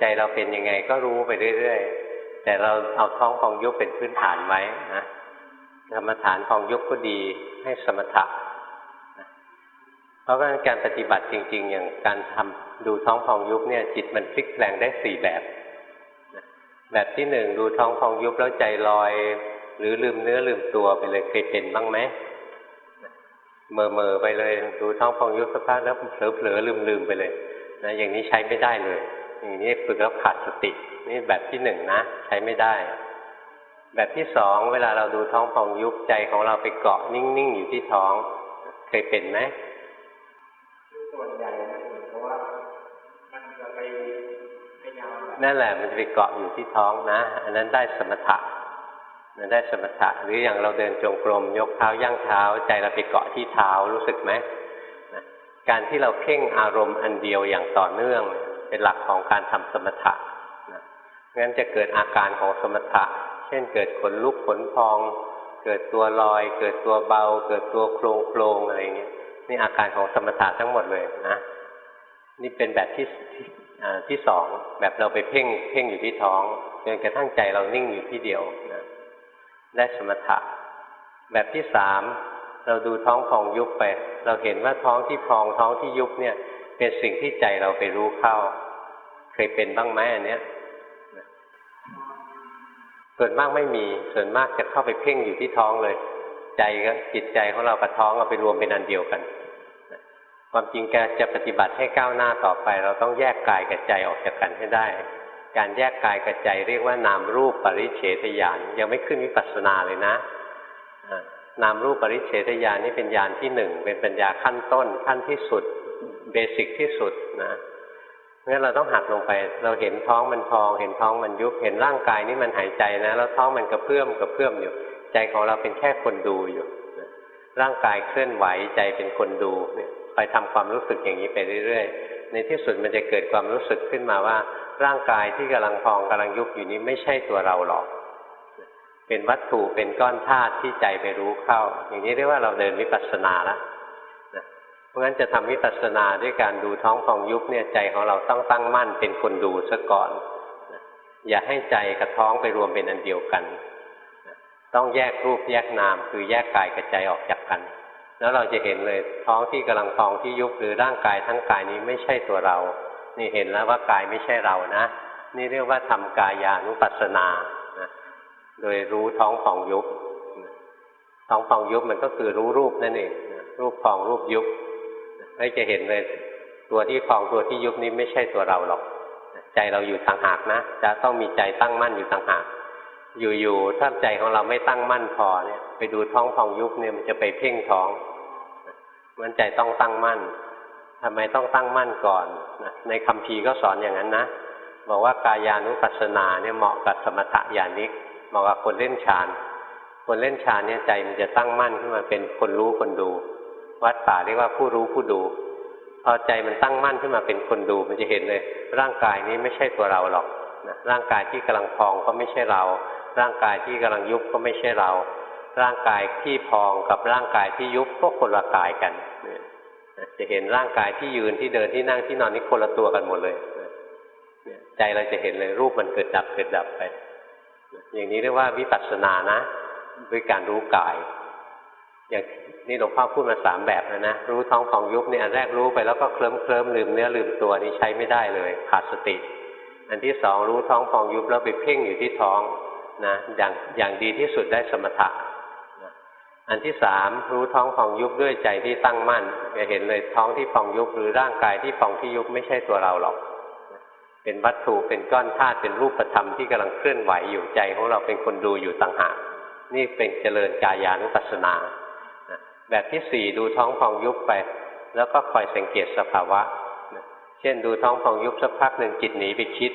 A: ใจเราเป็นยังไงก็รู้ไปเรื่อยๆ แต่เราเอาท้องฟองยุบเป็นพื้นฐานไว้นะกรรมฐานฟองยุบก็ดีให้สมถะเพราะว่าการปฏิบัติจริง ๆ อย่างการทำดูท้องฟองยุบเนี่ยจิตมันพลิกแปลงได้สี่แบบ แบบที่หนึ่งดูท้องฟองยุบแล้วใจลอย หรือลืมเนื้อลืมตัวไปเลยเคยเป็นบ้างไหมเมื่อเมอไปเลย ดูท้องฟองยุบสักพักแล้วเผลอเผลอลืมลืมไปเลยนะอย่างนี้ใช้ไม่ได้เลย อย่างนี้ฝึกแล้วขาดสตินี่แบบที่หนึ่งนะ ใช้ไม่ได้ แบบที่สองเวลาเราดูท้องฟองยุบใจของเราไปเกาะนิ่งๆอยู่ที่ท้อง เคยเป็นไหม
B: ส่วนใหญ่มันเหมือนกับว่ามันจะไปพยายามแบบ
A: นั่นแหละมันจะไปเกาะอยู่ที่ท้องนะ อันนั้นได้สมถะนั่นได้สมถะหรืออย่างเราเดินจงกรมยกเท้าย่างเท้า ใจเราไปเกาะที่เท้ารู้สึกไหมนะการที่เราเพ่งอารมณ์อันเดียวอย่างต่อเนื่อง เป็นหลักของการทำสมถะนะงั้นจะเกิดอาการของสมถะ เช่นเกิดขนลุกขนพอง เกิดตัวลอย เกิดตัวเบา เกิดตัวโครงโครงอะไรเงี้ยนี่อาการของสมถะทั้งหมดเลยนะนี่เป็นแบบที่ที่ที่สองแบบเราไปเพ่งเพ่งอยู่ที่ท้องจนกระทั่งใจเรานิ่งอยู่ที่เดียวนะได้สมถะ แบบที่สามเราดูท้องพองยุบไป เราเห็นว่าท้องที่พองท้องที่ยุบเนี่ย เป็นสิ่งที่ใจเราไปรู้เข้า เคยเป็นบ้างไหมอันเนี้ย ส่วนมากไม่มี ส่วนมากจะเข้าไปเพ่งอยู่ที่ท้องเลย ใจก็จิตใจของเรากับท้องเอาไปรวมเป็นอันเดียวกัน ความจริงการจะปฏิบัติให้ก้าวหน้าต่อไป เราต้องแยกกายกับใจออกจากกันให้ได้ การแยกกายกับใจเรียกว่านามรูปปริเฉทญาณยังไม่ขึ้นวิปัสสนาเลยนะนามรูปปริเฉทญาณนี่เป็นญาณที่หนึ่งเป็นปัญญาขั้นต้นขั้นที่สุด เบสิกที่สุดนะเพราะงั้นเราต้องหักลงไป เราเห็นท้องมันพอง เห็นท้องมันยุบ เห็นร่างกายนี่มันหายใจนะ แล้วท้องมันกระเพื่อมกระเพื่อมอยู่ ใจของเราเป็นแค่คนดูอยู่ ร่างกายเคลื่อนไหวใจเป็นคนดูเนี่ยคอยทำความรู้สึกอย่างนี้ไปเรื่อยๆ ในที่สุดมันจะเกิดความรู้สึกขึ้นมาว่า ร่างกายที่กำลังพองกำลังยุบอยู่นี้ไม่ใช่ตัวเราหรอก เป็นวัตถุเป็นก้อนธาตุที่ใจไปรู้เข้า อย่างนี้เรียกว่าเราเดินวิปัสสนาแล้ว เพราะงั้นจะทำวิปัสสนาด้วยการดูท้องพองยุบเนี่ยใจของเราต้องตั้งมั่นเป็นคนดูซะก่อน อย่าให้ใจกับท้องไปรวมเป็นอันเดียวกัน ต้องแยกรูปแยกนามคือแยกกายกับใจออกจากกัน แล้วเราจะเห็นเลยท้องที่กำลังพองที่ยุบหรือร่างกายทั้งกายนี้ไม่ใช่ตัวเรา นี่เห็นแล้วว่ากายไม่ใช่เรานะ นี่เรียกว่าทำกายานุปัสสนานะโดยรู้ท้องพองยุบท้องพองยุบมันก็คือรู้รูปนั่นเองรูปพองรูปยุบ ไม่จะเห็นเลยตัวที่พองตัวที่ยุบนี้ไม่ใช่ตัวเราหรอก ใจเราอยู่ต่างหากนะ จะต้องมีใจตั้งมั่นอยู่ต่างหากอยู่ๆถ้าใจของเราไม่ตั้งมั่นพอเนี่ยไปดูท้องพองยุบเนี่ยมันจะไปเพ่งท้องมันใจต้องตั้งมั่นทำไมต้องตั้งมั่นก่อนนะในคำพีร์ก็สอนอย่างนั้นนะบอกว่ากายานุปัสสนาเนี่ยเหมาะกับสมถะญาณิกเหมาะกับคนเล่นฌานคนเล่นฌานเนี่ยใจมันจะตั้งมั่นขึ้นมาเป็นคนรู้คนดู วัดป่าเรียกว่าผู้รู้ผู้ดูพอใจมันตั้งมั่นขึ้นมาเป็นคนดูมันจะเห็นเลย ร่างกายนี้ไม่ใช่ตัวเราหรอกนะร่างกายที่กำลังพองก็ไม่ใช่เรา ร่างกายที่กำลังยุบก็ไม่ใช่เรา ร่างกายที่พองกับร่างกายที่ยุบก็คนละกายกันจะเห็นร่างกายที่ยืนที่เดินที่นั่งที่นอนนี่คนละตัวกันหมดเลยใจเราจะเห็นเลยรูปมันเกิดดับเกิดดับไป อย่างนี้เรียกว่าวิปัสสนานะ ด้วยการรู้กาย อย่างนี่หลวงพ่อพูดมาสามแบบแล้วนะ รู้ท้องของยุบเนี่ยอันแรกรู้ไปแล้วก็เคลิ้มเคลิ้มลืมเนื้อลืมตัวนี่ใช้ไม่ได้เลย ขาดสติ อันที่สองรู้ท้องของยุบแล้วไปเพ่งอยู่ที่ท้องนะอย่างอย่างดีที่สุดได้สมถะอันที่สามรู้ท้องพองยุบด้วยใจที่ตั้งมั่นจะเห็นเลยท้องที่พองยุบหรือร่างกายที่พองที่ยุบไม่ใช่ตัวเราหรอก เป็นวัตถุเป็นก้อนธาตุเป็นรูปธรรมที่กำลังเคลื่อนไหวอยู่ใจของเราเป็นคนดูอยู่ต่างหากนี่เป็นเจริญกายานุปัสสนา แบบที่สี่ดูท้องพองยุบไป แล้วก็คอยสังเกตสภาวะ เช่นดูท้องพองยุบสักพักหนึ่งจิตหนีไปคิด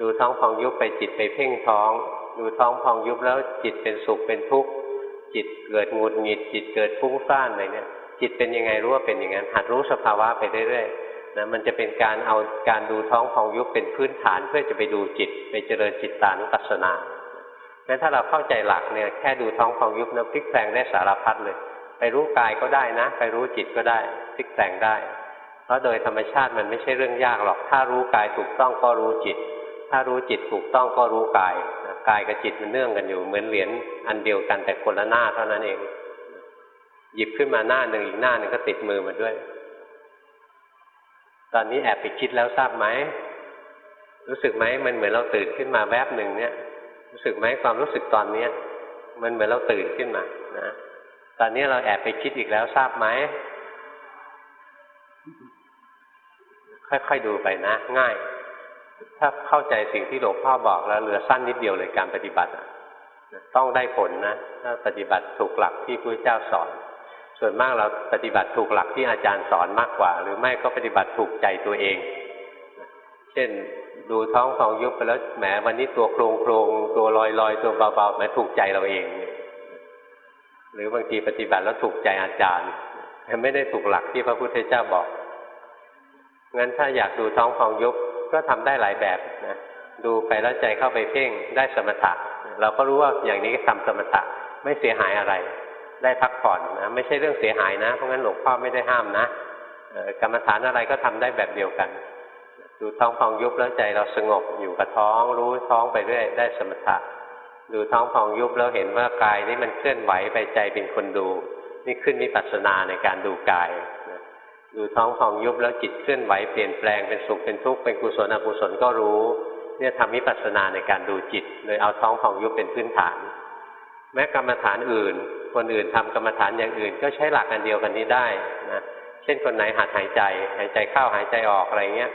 A: ดูท้องพองยุบไปจิตไปเพ่งท้อง ดูท้องพองยุบแล้วจิตเป็นสุขเป็นทุกข์จิตเกิดงุดหงิดจิตเกิดฟุ้งซ่านอะไรเนี่ย จิตเป็นยังไงรู้ว่าเป็นอย่างนั้นหัดรู้สภาวะไปเรื่อยๆนะมันจะเป็นการเอาการดูท้องของยุบเป็นพื้นฐานเพื่อจะไปดูจิต ไปเจริญจิตตานุปัสสนางั้นถ้าเราเข้าใจหลักเนี่ยแค่ดูท้องของยุบนะพลิกแปลงได้สารพัดเลย ไปรู้กายก็ได้นะ ไปรู้จิตก็ได้พลิกแปลงได้ เพราะโดยธรรมชาติมันไม่ใช่เรื่องยากหรอก ถ้ารู้กายถูกต้องก็รู้จิต ถ้ารู้จิตถูกต้องก็รู้กายกายกับจิตมันเนื่องกันอยู่เหมือนเหรียญอันเดียวกันแต่คนละหน้าเท่านั้นเอง หยิบขึ้นมาหน้าหนึ่งอีกหน้าหนึ่งก็ติดมือมาด้วย ตอนนี้แอบไปคิดแล้วทราบไหมรู้สึกไหมมันเหมือนเราตื่นขึ้นมาแวบหนึ่งเนี่ย รู้สึกไหมความรู้สึกตอนเนี้ยมันเหมือนเราตื่นขึ้นมานะ ตอนนี้เราแอบไปคิดอีกแล้วทราบไหม ค่อยๆดูไปนะ ง่าย ถ้าเข้าใจสิ่งที่หลวงพ่อบอกแล้วเหลือสั้นนิดเดียวเลยการปฏิบัติต้องได้ผลนะถ้าปฏิบัติถูกหลักที่พระเจ้าสอน ส่วนมากเราปฏิบัติถูกหลักที่อาจารย์สอนมากกว่า หรือไม่ก็ปฏิบัติถูกใจตัวเอง เช่นดูท้องของยุบไปแล้วแหมวันนี้ตัวโครงโครงตัวลอยลอยตัวเบาๆแหมถูกใจเราเอง หรือบางทีปฏิบัติแล้วถูกใจอาจารย์แต่ไม่ได้ถูกหลักที่พระพุทธเจ้าบอกงั้นถ้าอยากดูท้องของยุบก็ทำได้หลายแบบนะดูไปแล้วใจเข้าไปเพ่งได้สมถะ เราก็รู้ว่าอย่างนี้ทำสมถะไม่เสียหายอะไร ได้พักผ่อนนะไม่ใช่เรื่องเสียหายนะ เพราะงั้นหลวงพ่อไม่ได้ห้ามนะกรรมฐานอะไรก็ทำได้แบบเดียวกัน ดูท้องพองยุบแล้วใจเราสงบอยู่กับท้อง รู้ท้องไปเรื่อยได้สมถะ ดูท้องพองยุบแล้วเห็นว่ากายนี้มันเคลื่อนไหวไปใจเป็นคนดู นี่ขึ้นมิปัสสนาในการดูกายดูท้องพองยุบแล้วจิตเคลื่อนไหวเปลี่ยนแปลงเป็นสุขเป็นทุกข์เป็นกุศลอกุศลก็รู้ เนี่ยทำมิปัสสนาในการดูจิตโดยเอาท้องพองยุบเป็นพื้นฐาน แม้กรรมฐานอื่น คนอื่นทำกรรมฐานอย่างอื่น ก็ใช้หลักอันเดียวกันนี้ได้นะเช่นคนไหนหัดหายใจ หายใจเข้าหายใจออกอะไรเงี้ย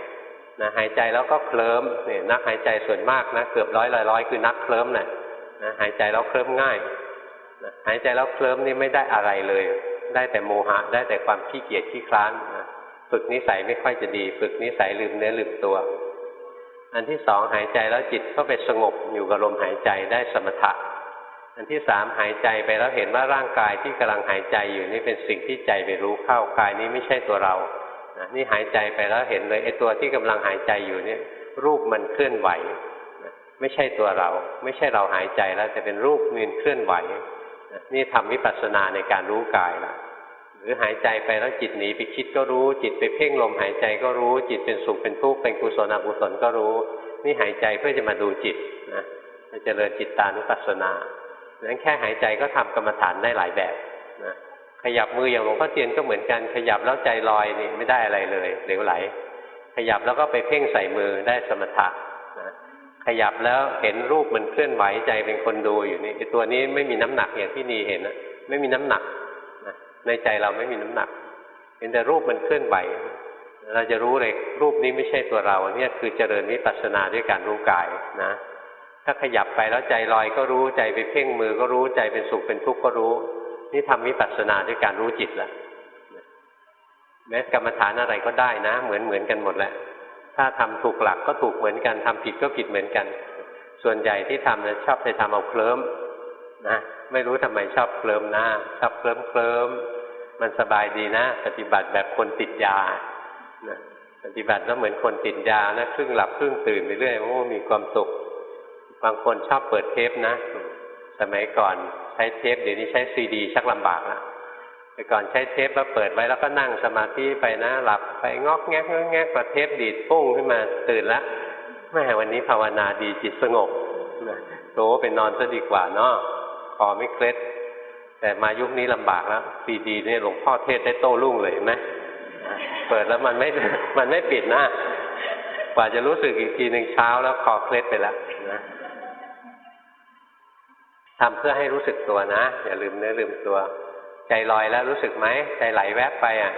A: นะหายใจแล้วก็เคลิ้มเนี่ยนักหายใจส่วนมากนะเกือบร้อยร้อยคือนักเคลิ้มนะ่ะ นะหายใจแล้วเคลิ้มง่ายนะหายใจแล้วเคลิ้มนี่ไม่ได้อะไรเลย ได้แต่โมหะ ได้แต่ความขี้เกียจขี้คลานฝึกนิสัยไม่ค่อยจะดี ฝึกนิสัยลืมเนื้อลืมตัว อันที่สองหายใจแล้วจิตก็ไปสงบอยู่กับลมหายใจได้สมถะ อันที่สามหายใจไปแล้วเห็นว่าร่างกายที่กำลังหายใจอยู่นี่เป็นสิ่งที่ใจไปรู้เข้ากายนี้ไม่ใช่ตัวเรานี่หายใจไปแล้วเห็นเลยไอ้ตัวที่กำลังหายใจอยู่นี่รูปมันเคลื่อนไหว ไม่ใช่ตัวเรา ไม่ใช่เราหายใจแล้วแต่เป็นรูปมืนเคลื่อนไหวนี่ทำวิปัสสนาในการรู้กายละหรือหายใจไปแล้วจิตหนีไปคิดก็รู้ จิตไปเพ่งลมหายใจก็รู้ จิตเป็นสุขเป็นทุกข์เป็นกุศลอกุศลก็รู้ นี่หายใจเพื่อจะมาดูจิตนะจะเจริญจิตตานุปัสสนาดังนั้นแค่หายใจก็ทำกรรมฐานได้หลายแบบนะขยับมืออย่างหลวงพ่อเทียนก็เหมือนกันขยับแล้วใจลอยนี่ไม่ได้อะไรเลยเหลวไหล ขยับแล้วก็ไปเพ่งใส่มือได้สมถะ ขยับแล้วเห็นรูปมันเคลื่อนไหวใจเป็นคนดูอยู่นี่ตัวนี้ไม่มีน้ำหนักอย่างที่นีเห็นนะไม่มีน้ำหนักในใจเราไม่มีน้ำหนักเห็นแต่รูปมันเคลื่อนไหว เราจะรู้เลยรูปนี้ไม่ใช่ตัวเราเนี่ยคือเจริญวิปัสสนาด้วยการรู้กายนะ ถ้าขยับไปแล้วใจลอยก็รู้ใจไปเพ่งมือก็รู้ใจเป็นสุขเป็นทุกข์ก็รู้ นี่ทำวิปัสสนาด้วยการรู้จิตแล้วแม้กรรมฐานอะไรก็ได้นะ เหมือนเหมือนกันหมดแหละ ถ้าทำถูกหลักก็ถูกเหมือนกันทำผิดก็ผิดเหมือนกัน ส่วนใหญ่ที่ทำเนี่ยชอบไปทำเอาเคลิ้มนะไม่รู้ทำไมชอบเคลิ้มหน้าชอบเคลิ้มเคลิ้มมันสบายดีนะ ปฏิบัติแบบคนติดยานะปฏิบัติแล้วเหมือนคนติดยานะครึ่งหลับครึ่งตื่นไปเรื่อยโอ้มีความสุข บางคนชอบเปิดเทปนะ สมัยก่อนใช้เทปเดี๋ยวนี้ใช้ซีดี ชักลำบากละ แต่ก่อนใช้เทปแล้วเปิดไว้แล้วก็นั่งสมาธิไปนะหลับไปงอกแงกงอกแงกพอเทปดีดปุ้งขึ้นมาตื่นแล้วแม่วันนี้ภาวนาดีจิตสงบโตไปนอนซะดีกว่าเนาะคอไม่เคล็ด แต่มายุคนี้ลำบากแล้วซีดีเนี่ยหลวงพ่อเทศได้โต้รุ่งเลยนไหมเปิดแล้วมันไม่มันไม่ปิดน้ากว่าจะรู้สึกอีกทีหนึ่งเช้าแล้วคอเคล็ดไปแล้วนะทำเพื่อให้รู้สึกตัวนะ อย่าลืมเนื้อลืมตัว ใจลอยแล้วรู้สึกไหมใจไหลแวบไปอะ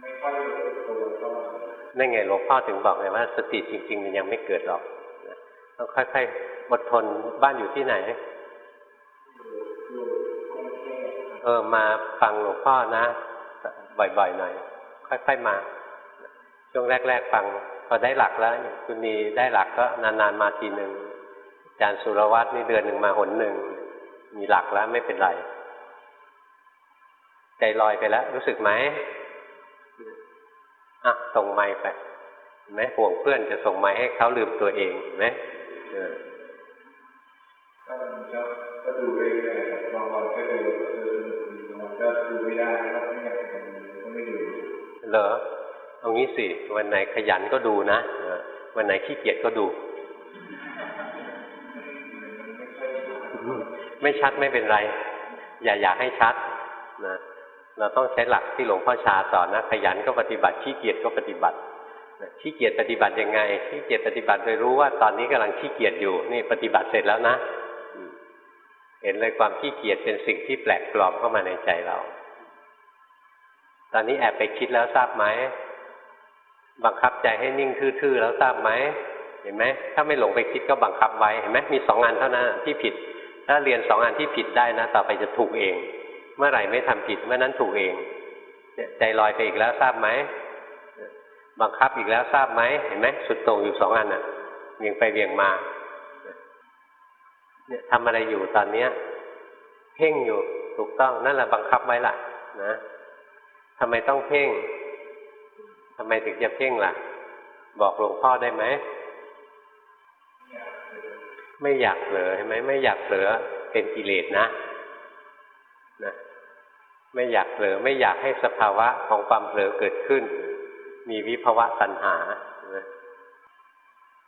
B: ไม่ค่อยรู้สึกตัวก็
A: นั่นไงหลวงพ่อถึงบอกไงว่า สติจริง ๆ มันยังไม่เกิดหรอกนะต้องค่อยๆอดทนบ้านอยู่ที่ไหน เออมาฟังหลวงพ่อนะ บ่อยๆหน่อย ค่อยๆมา ช่วงแรก ๆ ฟังพอได้หลักแล้วอย่างคุณนีได้หลักก็นานๆมาทีหนึ่งอาจารย์สุรวัตรนี่เดือนหนึ่งมาหนหนึ่ง มีหลักแล้วไม่เป็นไร ใจลอยไปแล้ว รู้สึกไหมอะส่งไม้ไปเห็นไหมห่วงเพื่อนจะส่งไม้ให้เขาลืมตัวเองเห็นไหมเออ
B: ก็มันก็ก็ดูเรื่อยๆครับบางวันก็ดูก็ดูสนุกดีบางวันก็ดูไม่ได้ก็ไม่อยากจะดูก็ไม่ดู
A: เหรอเอางี้สิวันไหนขยันก็ดูนะเออวันไหนขี้เกียจก็ดู ไม่ชัดไม่เป็นไร อย่าอยากให้ชัดนะเราต้องใช้หลักที่หลวงพ่อชาสอนนะขยันก็ปฏิบัติขี้เกียจก็ปฏิบัติขี้เกียจปฏิบัติยังไงขี้เกียจปฏิบัติโดยรู้ว่าตอนนี้กำลังขี้เกียจอยู่นี่ปฏิบัติเสร็จแล้วนะ เห็นเลยความขี้เกียจเป็นสิ่งที่แปลกปลอมเข้ามาในใจเรา ตอนนี้แอบไปคิดแล้วทราบไหมบังคับใจให้นิ่งทื่อๆแล้วทราบไหมเห็นไหมถ้าไม่หลงไปคิดก็บังคับไว้เห็นไหมมีสองอันเท่านั้นที่ผิด ถ้าเรียนสองอันที่ผิดได้นะ ต่อไปจะถูกเอง เมื่อไหร่ไม่ทำผิดเมื่อนั้นถูกเองเนี่ยใจลอยไปอีกแล้วทราบไหมบังคับอีกแล้วทราบไหมเห็นไหมสุดโต่งอยู่สองอันอะเวียงไปเวียงมาเนี่ยทำอะไรอยู่ตอนเนี้ยเพ่งอยู่ถูกต้องนั่นแหละบังคับไว้ล่ะ นะทำไมต้องเพ่งทำไมถึงจะเพ่งล่ะ บอกหลวงพ่อได้ไหม ไม่อยากเผลอใช่ไหมไม่อยากเผลอเป็นกิเลสนะนะไม่อยากเผลอไม่อยากให้สภาวะของความเผลอเกิดขึ้น มีวิภวะตัณหา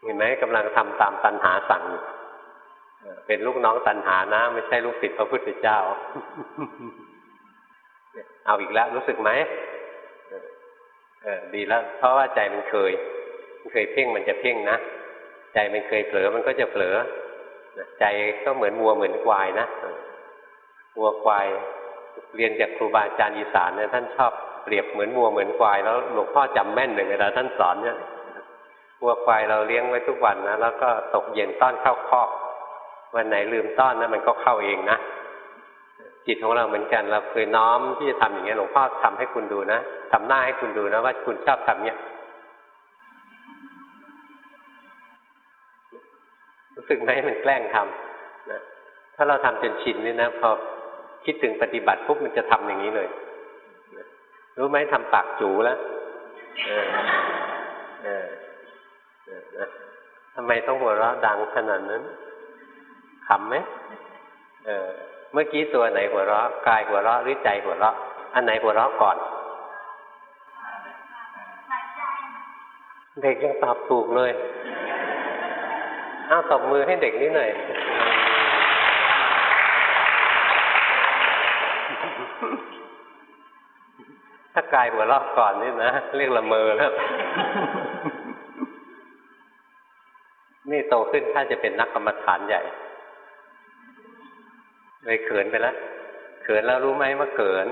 A: เห็นไหมกำลังทำตามตัณหาสั่งเป็นลูกน้องตัณหานะ ไม่ใช่ลูกศิษย์พระพุทธเจ้า เอาอีกแล้วรู้สึกไหมเออดีแล้ว เพราะว่าใจมันเคย มันเคยเพ่งมันจะเพ่งนะ ใจมันเคยเผลอมันก็จะเผลอใจก็เหมือนวัวเหมือนควายนะวัวควายเรียนจากครูบาอาจารย์อีสานเนี่ยท่านชอบเปรียบเหมือนวัวเหมือนควายแล้วหลวงพ่อจำแม่นหนึ่งเวลาท่านสอนเนี่ยวัวควายเราเลี้ยงไว้ทุกวันนะแล้วก็ตกเย็นต้อนเข้าคอกวันไหนลืมต้อนนะมันก็เข้าเองนะจิตของเราเหมือนกันเราเคยน้อมที่จะทำอย่างนี้ยหลวงพ่อทำให้คุณดูนะทำหน้าให้คุณดูนะว่าคุณชอบทำเนี้ย สึกไหมมันแกล้งทำนะถ้าเราทำจนชินนี่นะพอคิดถึงปฏิบัติปุ๊บมันจะทำอย่างนี้เลยนะรู้ไหมทำปากจูแล้วเออเออเออนะทำไมต้องหัวเราะดังขนาดนั้นขำไหมเออ เมื่อกี้ตัวไหนหัวเราะกายหัวเราะหรือใจหัวเราะ อันไหนหัวเราะก่อน เด็กยังตอบถูกเลย เอาตบมือให้เด็กนิดหน่อย ถ้ากายหัวราะก่อนนี่นะ เรียกละเมอแล้ว นี่โตขึ้นถ้าจะเป็นนักกรรมฐานใหญ่เลยเขินไปแล้ว เขินแล้วรู้ไหมว่าเขิน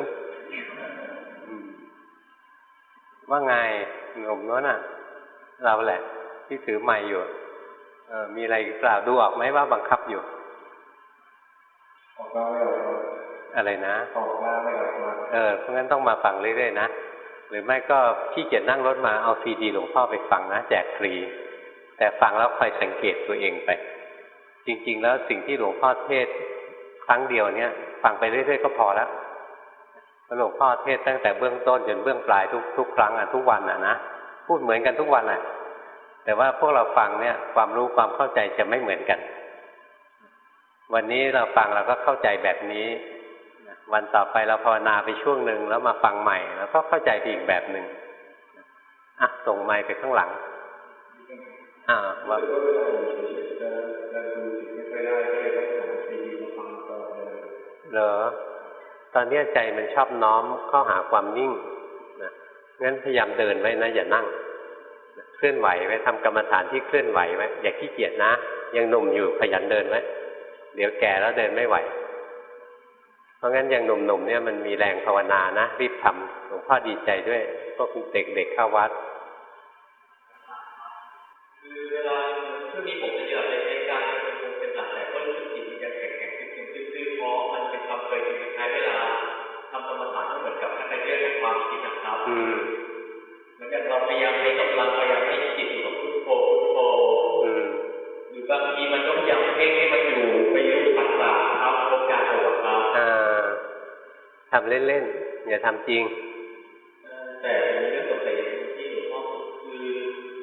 A: ว่าไงหนุ่มโน้นน่ะ เราแหละ ที่ถือไม้อยู่ เออมีอะไรกล่าวดูออกไหมว่าบังคับอยู่
B: ออกมาไม่ออกมา
A: อะไรนะ
B: ออกมาไม่ออกมา
A: เออเพราะงั้นต้องมาฟังเรื่อยๆนะหรือไม่ก็ขี้เกียจนั่งรถมาเอาซีดีหลวงพ่อไปฟังนะแจกฟรี แต่ฟังแล้วคอยสังเกตตัวเองไป จริง ๆ แล้วสิ่งที่หลวงพ่อเทศครั้งเดียวเนี่ยฟังไปเรื่อยๆก็พอแล้วเพราะหลวงพ่อเทศตั้งแต่เบื้องต้นจนเบื้องปลายทุกทุกครั้งอะทุกวันอะนะพูดเหมือนกันทุกวันอะ แต่ว่าพวกเราฟังเนี่ยความรู้ความเข้าใจจะไม่เหมือนกัน วันนี้เราฟังเราก็เข้าใจแบบนี้ วันต่อไปเราภาวนาไปช่วงหนึ่งแล้วมาฟังใหม่ แล้วก็เข้าใจไปอีกแบบหนึ่งอะส่งไมค์ไปข้างหลังอ่าว่า
B: รู้สึกว่าเวลาอตอยได้ก็เลยต้องหาซีดีมาฟังก่อน
A: เหรอตอนนี้ใจมันชอบน้อมเข้าหาความนิ่งนะงั้นพยายามเดินไว้นะอย่านั่ง เคลื่อนไหวไว้ทำกรรมฐานที่เคลื่อนไหวไว้อย่าขี้เกียจนะ ยังหนุ่มอยู่ขยันเดินไว้เดี๋ยวแก่แล้วเดินไม่ไหว เพราะงั้นยังหนุ่มๆเนี่ยมันมีแรงภาวนานะรีบทำหลวงพ่อดีใจด้วยพวกเด็กๆเข้าวัด
C: คือเวลาช่วงนี้ผมจะอยากใช้การเป็นคงเป็นหลักแต่ก็รู้สึกจิตมันยังแข็งแข็งตึงๆตื้อๆเพราะมันเป็นความเคยชินสุดท้ายเวลาทำกรรมฐานก็เหมือนกับถ้าไปเรื่องของความคิดนะครับ
A: อืม
C: เหมือนกับเราพยายามให้กำลัง บางทีมันก็พยายามเพ่งให้มันอยู่ไปรู้ปัจจัยครับโอกาสออกครับ
A: อ่าทำเล่นๆ อย่าทำจริง
C: เอ่อแต่มีเรื่องสงสัยอย่างหนึ่งที่หลวงพ่อคือ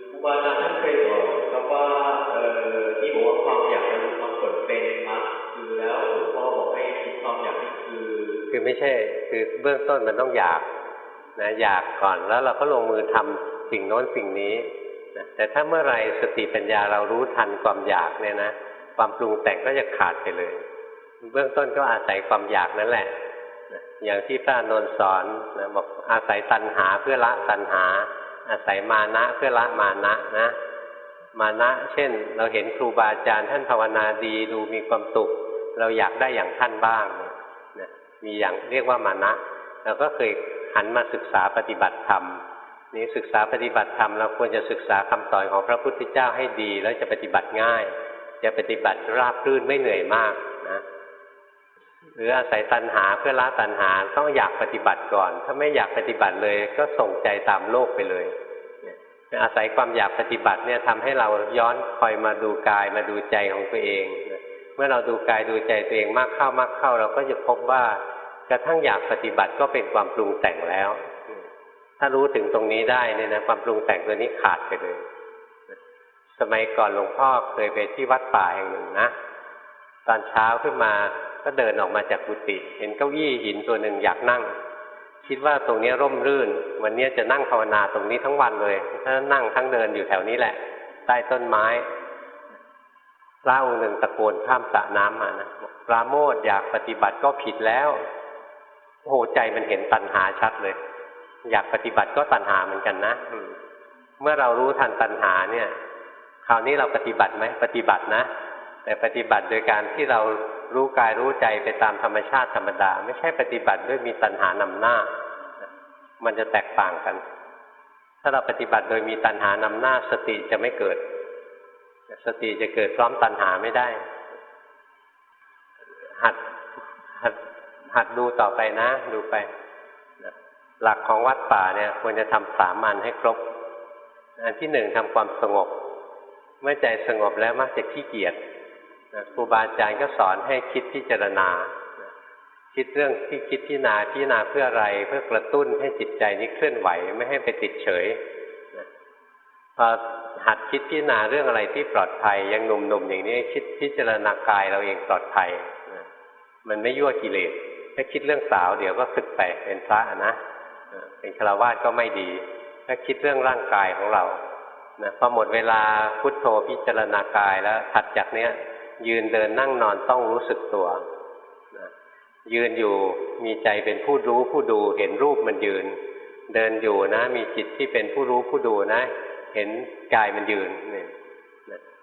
C: ครูบาอาจารย์ท่านเคยสอนครับว่าเอ่อที่บอกว่าความอยากมันมีความผลเป็นครับคือแล้วหลวงพ่อบอกให้คิดความอยากนี่คือ
A: คือไม่ใช่คือเบื้องต้นมันต้องอยากนะอยากก่อนแล้วเราก็ลงมือทำสิ่งโน้นสิ่งนี้นะ แต่ถ้าเมื่อไรสติปัญญาเรารู้ทันความอยากเนี่ยนะความปรุงแต่งก็จะขาดไปเลย เบื้องต้นก็อาศัยความอยากนั่นแหละอย่างที่พระนนสอนนะบอกอาศัยตัณหาเพื่อละตัณหา อาศัยมานะเพื่อละมานะนะ มานะ เช่น เราเห็นครูบาอาจารย์ท่านภาวนาดีดูมีความสุข เราอยากได้อย่างท่านบ้างนะมีอย่างเรียกว่ามานะ เราก็เคยหันมาศึกษาปฏิบัติธรรม นี่ศึกษาปฏิบัติธรรมเราควรจะศึกษาคำสอนของพระพุทธเจ้าให้ดี แล้วจะปฏิบัติง่าย จะปฏิบัติราบรื่นไม่เหนื่อยมากนะหรืออาศัยตัณหาเพื่อละตัณหาต้องอยากปฏิบัติก่อน ถ้าไม่อยากปฏิบัติเลยก็ส่งใจตามโลกไปเลยอาศัยความอยากปฏิบัติเนี่ยทำให้เราย้อนคอยมาดูกายมาดูใจของตัวเอง เมื่อเราดูกายดูใจตัวเองมากเข้ามากเข้า เราก็จะพบว่ากระทั่งอยากปฏิบัติก็เป็นความปรุงแต่งแล้ว ถ้ารู้ถึงตรงนี้ได้เนี่ยนะความปรุงแต่งตัวนี้ขาดไปเลย สมัยก่อนหลวงพ่อเคยไปที่วัดป่าแห่งหนึ่งนะ ตอนเช้าขึ้นมาก็เดินออกมาจากกุฏิเห็นเก้าอี้หินตัวหนึ่งอยากนั่ง คิดว่าตรงนี้ร่มรื่น วันนี้จะนั่งภาวนาตรงนี้ทั้งวันเลย ถ้านั่งทั้งเดินอยู่แถวนี้แหละ ใต้ต้นไม้พระองค์หนึ่งตะโกนข้ามสระน้ำมานะปราโมทอยากปฏิบัติก็ผิดแล้ว โอ้โหใจมันเห็นตัณหาชัดเลย อยากปฏิบัติก็ตัณหาเหมือนกันนะเมื่อเรารู้ทันตัณหาเนี่ย คราวนี้เราปฏิบัติไหมปฏิบัตินะ แต่ปฏิบัติโดยการที่เรารู้กายรู้ใจไปตามธรรมชาติธรรมดา ไม่ใช่ปฏิบัติด้วยมีตัณหานำหน้า มันจะแตกต่างกัน ถ้าเราปฏิบัติโดยมีตัณหานำหน้า สติจะไม่เกิด สติจะเกิดพร้อมตัณหาไม่ได้ หัดหัดหัดดูต่อไปนะ ดูไป หลักของวัดป่าเนี่ย ควรจะทำสามอันให้ครบ อันที่หนึ่งทำความสงบ เมื่อใจสงบแล้วมักจะขี้เกียจครูบาอาจารย์ก็สอนให้คิดพิจารณา คิดเรื่องที่คิดพิจารณาพิจารณาเพื่ออะไรเพื่อกระตุ้นให้จิตใจนี้เคลื่อนไหวไม่ให้ไปติดเฉยพอหัดคิดพิจารณาเรื่องอะไรที่ปลอดภัยยังหนุ่มๆอย่างนี้คิดพิจารณากายเราเองปลอดภัยมันไม่ยั่วกิเลสถ้าคิดเรื่องสาวเดี๋ยวก็สึกไปเป็นพระนะ เป็นฆราวาสก็ไม่ดี ถ้าคิดเรื่องร่างกายของเรานะพอหมดเวลาพุทโธพิจารณากายแล้วถัดจากเนี้ย ยืนเดินนั่งนอนต้องรู้สึกตัวนะยืนอยู่มีใจเป็นผู้รู้ผู้ดูเห็นรูปมันยืน เดินอยู่นะ มีจิตที่เป็นผู้รู้ผู้ดูนะ เห็นกายมันยืนเนี่ย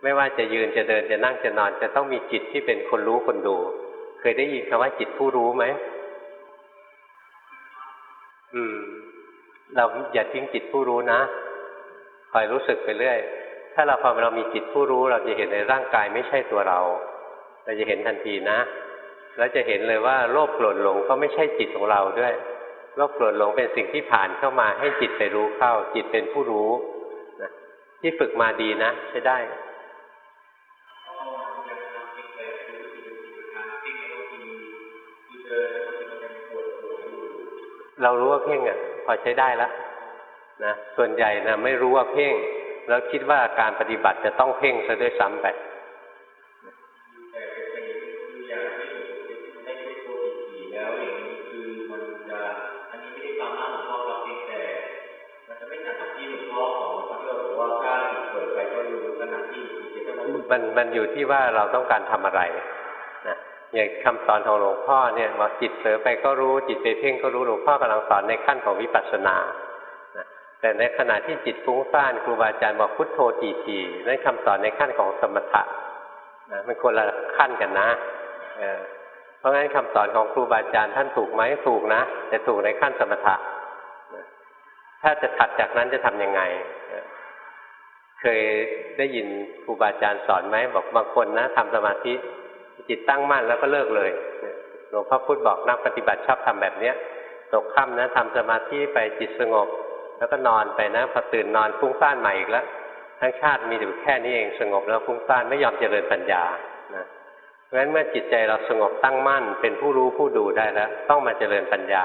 A: ไม่ว่าจะยืนจะเดินจะนั่งจะนอน จะต้องมีจิตที่เป็นคนรู้คนดู เคยได้ยินคำว่าจิตผู้รู้ไหม อืม เราอย่าทิ้งจิตผู้รู้นะคอยรู้สึกไปเรื่อย ถ้าเราพอเรามีจิตผู้รู้ เราจะเห็นในร่างกายไม่ใช่ตัวเรา เราจะเห็นทันทีนะแล้วจะเห็นเลยว่าโลภโกรธหลงก็ไม่ใช่จิตของเราด้วยโลภโกรธหลงเป็นสิ่งที่ผ่านเข้ามาให้จิตไปรู้เข้า จิตเป็นผู้รู้นะที่ฝึกมาดีนะใช้ได้ เรารู้ว่าเพ่งอะพอใช้ได้แล้วนะส่วนใหญ่นะไม่รู้ว่าเพ่ง แล้วคิดว่าการปฏิบัติจะต้องเพ่งซะด้วยซ้ำไป
C: แล้วอย่างนี้คือมันจะอันนี้ไม่ได้ฟังหน้าหลวงพ่อครับเพียงแต่มันจะไม่ต่างกับที่หลวงพ่อสอนนะครับที่เราบอกว่าถ้าจิตเปิดไปก็รู้ขณะที่จิตจะต้อง
A: มันมันอยู่ที่ว่าเราต้องการทำอะไรนะ อย่างคำสอนของหลวงพ่อเนี่ยว่าจิตเสือไปก็รู้จิตไปเพ่งก็รู้หลวงพ่อกำลังสอนในขั้นของวิปัสสนาแต่ในขณะที่จิตฟุ้งซ่านครูบาอาจารย์บอกพุทโธทีทีนั่นคำสอนในขั้นของสมถะนะมันคนละขั้นกันนะเพราะงั้นคำสอนของครูบาอาจารย์ท่านถูกไหมถูกนะแต่ถูกในขั้นสมถะถ้าจะถัดจากนั้นจะทํำยังไง เคยได้ยินครูบาอาจารย์สอนไหมบอกบางคนนะทำสมาธิ จิตตั้งมั่นแล้วก็เลิกเลยหลวงพ่อพุธบอกนักปฏิบัติชอบทำแบบเนี้ยตกค่ำนะทำสมาธิไปจิตสงบ แล้วก็นอนไปนะพอตื่นนอนฟุ้งซ่านใหม่อีกแล้วทั้งชาติมีอยู่แค่นี้เองสงบแล้วฟุ้งซ่านไม่ยอมเจริญปัญญานะเพราะฉะนั้นเมื่อจิตใจเราสงบตั้งมั่น เป็นผู้รู้ผู้ดูได้แล้ว ต้องมาเจริญปัญญา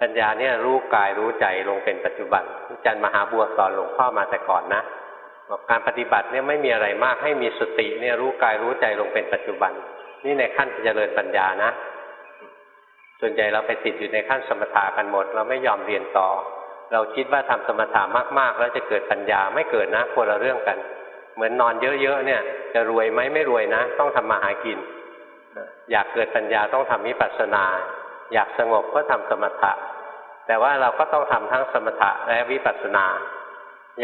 A: ปัญญาเนี่ยรู้กายรู้ใจลงเป็นปัจจุบันอาจารย์มหาบัวสอนหลวงพ่อมาแต่ก่อนนะ บอกการปฏิบัติเนี่ยไม่มีอะไรมากให้มีสติเนี่ยรู้กายรู้ใจลงเป็นปัจจุบัน นี่ในขั้นเจริญปัญญานะ ส่วนใหญ่เราไปติดอยู่ในขั้นสมถะกันหมด เราไม่ยอมเรียนต่อ เราคิดว่าทำสมถะมากๆ แล้วจะเกิดปัญญาไม่เกิดนะคนละเรื่องกัน เหมือนนอนเยอะๆเนี่ย จะรวยไหมไม่รวยนะ ต้องทำมาหากิน อยากเกิดปัญญาต้องทำวิปัสสนา อยากสงบก็ทำสมถะแต่ว่าเราก็ต้องทำทั้งสมถะและวิปัสสนา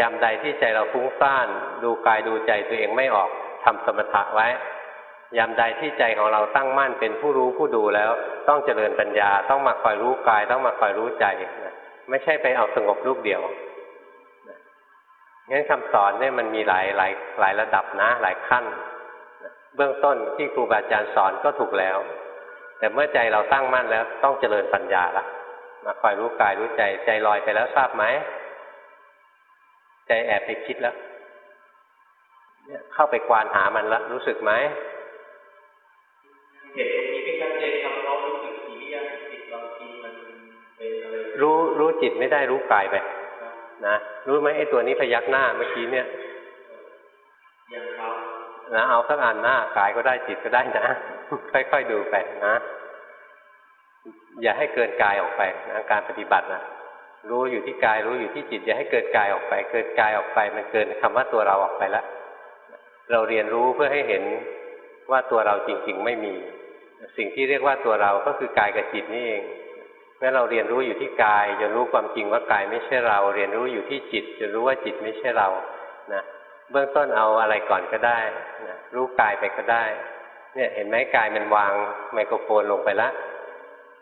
A: ยามใดที่ใจเราฟุ้งซ่านดูกายดูใจตัวเองไม่ออกทำสมถะไว้ ยามใดที่ใจของเราตั้งมั่นเป็นผู้รู้ผู้ดูแล้ว ต้องเจริญปัญญาต้องมาคอยรู้กาย ต้องมาคอยรู้ใจไม่ใช่ไปเอาสงบรูปเดียวงั้นคำสอนเนี่ยมันมีหลายหลายหลายระดับนะ หลายขั้น เบื้องต้นที่ครูบาอาจารย์สอนก็ถูกแล้ว แต่เมื่อใจเราตั้งมั่นแล้วต้องเจริญปัญญาละมาคอยรู้กายรู้ใจ ใจลอยไปแล้วทราบไหม ใจแอบไปคิดแล้วเนี่ยเข้าไปกวานหามันแล้วรู้สึกไหม
C: เห็นตรงนี้ไม่ชัดเจนครับเรารู้สึกทีเรียจิตบางทีมันเป็นอะไร
A: รู้รู้จิตไม่ได้รู้กายไปนะรู้ไหมไอ้ตัวนี้พยักหน้าเมื่อกี้เนี่ย
C: ยังครับ
A: นะเอาสักอันหน้ากายก็ได้จิตก็ได้นะ ค่อยๆดูไปนะ อย่าให้เกินกายออกไปนะการปฏิบัตินะ รู้อยู่ที่กายรู้อยู่ที่จิตอย่าให้เกิดกายออกไป เกิดกายออกไป มันเกินคำว่าตัวเราออกไปแล้วเราเรียนรู้เพื่อให้เห็นว่าตัวเราจริง ๆ ไม่มี สิ่งที่เรียกว่าตัวเราก็คือกายกับจิตนี่เองเมื่อเราเรียนรู้อยู่ที่กายจนรู้ความจริงว่ากายไม่ใช่เรา เรียนรู้อยู่ที่จิตจนรู้ว่าจิตไม่ใช่เรานะเบื้องต้นเอาอะไรก่อนก็ได้นะรู้กายไปก็ได้ เนี่ยเห็นไหมกายมันวางไมโครโฟนลงไปแล้ว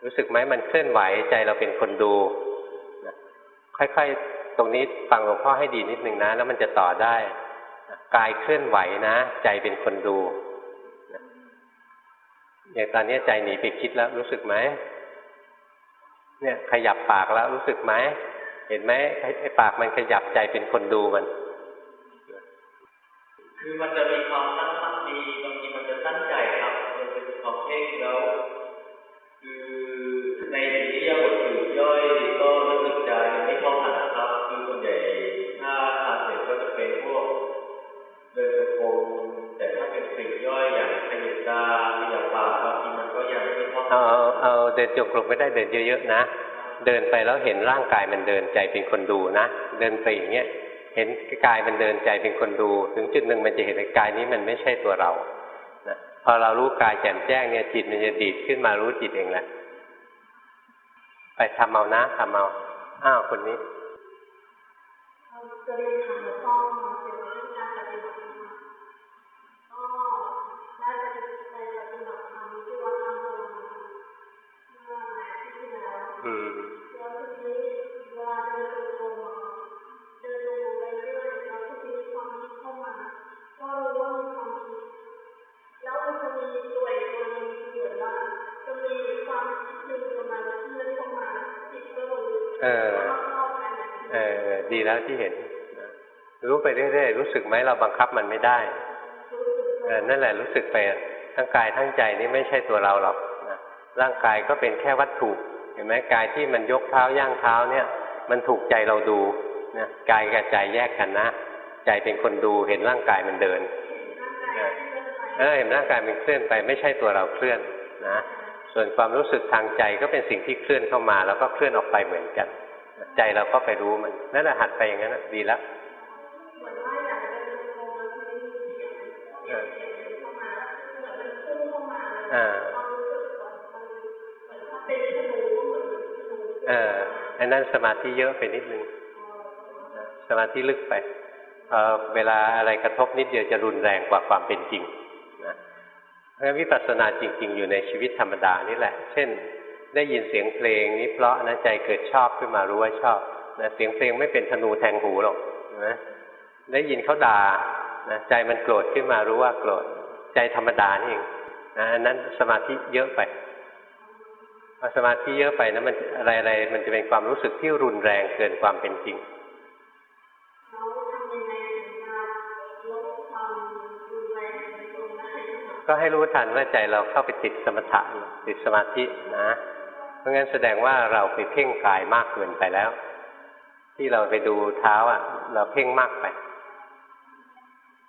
A: รู้สึกไหมมันเคลื่อนไหวใจเราเป็นคนดู ค่อยๆ ตรงนี้ฟังหลวงพ่อให้ดีนิดนึงนะ แล้วมันจะต่อได้ กายเคลื่อนไหวนะ ใจเป็นคนดูอย่างตอนนี้ใจหนีไปคิดแล้วรู้สึกไหมเนี่ยขยับปากแล้วรู้สึกไหมเห็นไหมไอ้ปากมันขยับใจเป็นคนดูมัน
C: คือมันจะมีความตั้ง เดินจงกรมไม่
A: ได้เดินเยอะๆนะ เดินไปแล้วเห็นร่างกายมันเดินใจเป็นคนดูนะ เดินไปอย่างเงี้ยเห็นกายมันเดินใจเป็นคนดู ถึงจุดหนึ่งมันจะเห็นกายนี้มันไม่ใช่ตัวเรานะพอเรารู้กายแจ่มแจ้งเนี่ยจิตมันจะดีดขึ้นมารู้จิตเองแหละ ไปทำเอานะทำเอาอ้าวคนนี้
D: จะเรียนถาม เออ เออ ดี
A: แล้วที่เห็น รู้ไปเรื่อยๆ รู้สึกไหมเราบังคับมันไม่ได้ เออ นั่นแหละรู้สึกไป ทั้งกายทั้งใจนี่ไม่ใช่ตัวเราหรอกร่างกายก็เป็นแค่วัตถุ เห็นไหมกายที่มันยกเท้าย่างเท้าเนี่ย มันถูกใจเราดูนะกายกับใจแยกกันนะ ใจเป็นคนดูเห็นร่างกายมันเดิน เออเห็นร่างกายมันเคลื่อนไปไม่ใช่ตัวเราเคลื่อนนะ ส่วนความรู้สึกทางใจก็เป็นสิ่งที่เคลื่อนเข้ามา แล้วก็เคลื่อนออกไปเหมือนกัน ใจเราก็ไปรู้มันนั่นแหละหัดไปอย่างนั้นดีแล้วอ่า
D: ความรู้สึกของมันเหมือนถ้าเป็นธนูก็เหมือนธนู
A: เอออันนั้นสมาธิเยอะไปนิดนึงสมาธิลึกไปเอ่อเวลาอะไรกระทบนิดเดียวจะรุนแรงกว่าความเป็นจริงนะ เพราะวิปัสสนาจริง ๆ อยู่ในชีวิตธรรมดานี่แหละ เช่น ได้ยินเสียงเพลงนี้เพราะนะใจเกิดชอบขึ้นมารู้ว่าชอบนะเสียงเพลงไม่เป็นธนูแทงหูหรอกนะได้ยินเขาด่านะใจมันโกรธขึ้นมารู้ว่าโกรธใจธรรมดานี่เองนะนั้นสมาธิเยอะไปพอสมาธิเยอะไปนะมันอะไรๆมันจะเป็นความรู้สึกที่รุนแรงเกินความเป็นจริง ก็ให้รู้ทันว่าใจเราเข้าไปติดสมถะติดสมาธินะ เพราะงั้นแสดงว่าเราไปเพ่งกายมากเกินไปแล้ว ที่เราไปดูเท้าอะ เราเพ่งมากไป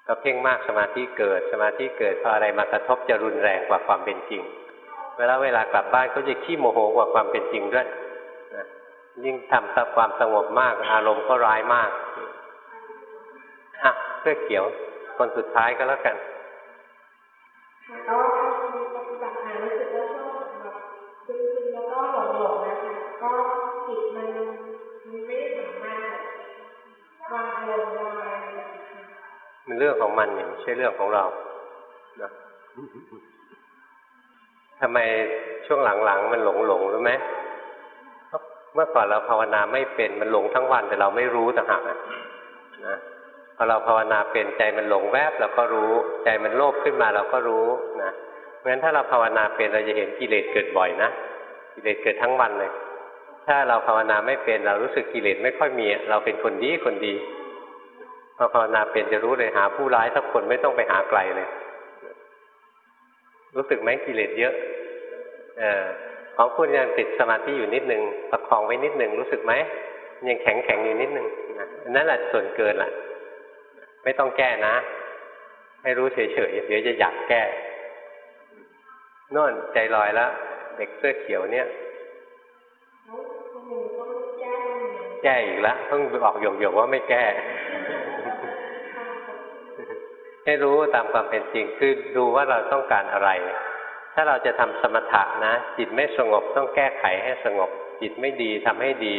A: เราเพ่งมากสมาธิเกิด สมาธิเกิดพออะไรมากระทบจะรุนแรงกว่าความเป็นจริง เวลาเวลากลับบ้านก็จะขี้โมโหกว่าความเป็นจริงด้วยนะยิ่งทำตความสงบมาก อารมณ์ก็ร้ายมากอะเสื้อเขียว คนสุดท้ายก็แล้วกัน
D: ค่ะก็มีปฏิบัติมารู้สึกว่าชอบแบบซึมๆแล้วก็หลงๆนะคะก็จิตมันมันไม่สามารถวางอารมณ์ได้นะคะ
A: มันเรื่องของมันเนี่ยไม่ใช่เรื่องของเรานะทำไมช่วงหลังๆมันหลงหลงรู้ไหมเมื่อก่อนเราภาวนาไม่เป็นมันหลงทั้งวันแต่เราไม่รู้ต่างหากนะ พอเราภาวนาเป็นใจมันหลงแวบเราก็รู้ใจมันโลภขึ้นมาเราก็รู้นะเพราะฉะนั้นถ้าเราภาวนาเป็นเราจะเห็นกิเลสเกิดบ่อยนะกิเลสเกิดทั้งวันเลย ถ้าเราภาวนาไม่เป็นเรารู้สึกกิเลสไม่ค่อยมีเราเป็นคนดีคนดีพอภาวนาเป็นจะรู้เลยหาผู้ร้ายสักคนไม่ต้องไปหาไกลเลย รู้สึกไหมกิเลสเยอะเออของคุณยังติดสมาธิอยู่นิดนึงประคองไว้นิดนึงรู้สึกไหมยังแข็งแข็งอยู่นิดนึงนั่นแหละส่วนเกินละ ไม่ต้องแก้นะ ให้รู้เฉยๆเดี๋ยวจะอยากแก้โน่นใจลอยแล้วเด็กเสื้อเขียวเนี่ย
D: แล้วคนหนึ่งก็แก้ยังไง
A: แก้อีกแล้วเพิ่งบอกหยกๆว่าไม่แก้ ให้รู้ตามความเป็นจริงคือดูว่าเราต้องการอะไร ถ้าเราจะทำสมถะนะ จิตไม่สงบต้องแก้ไขให้สงบ จิตไม่ดีทำให้ดี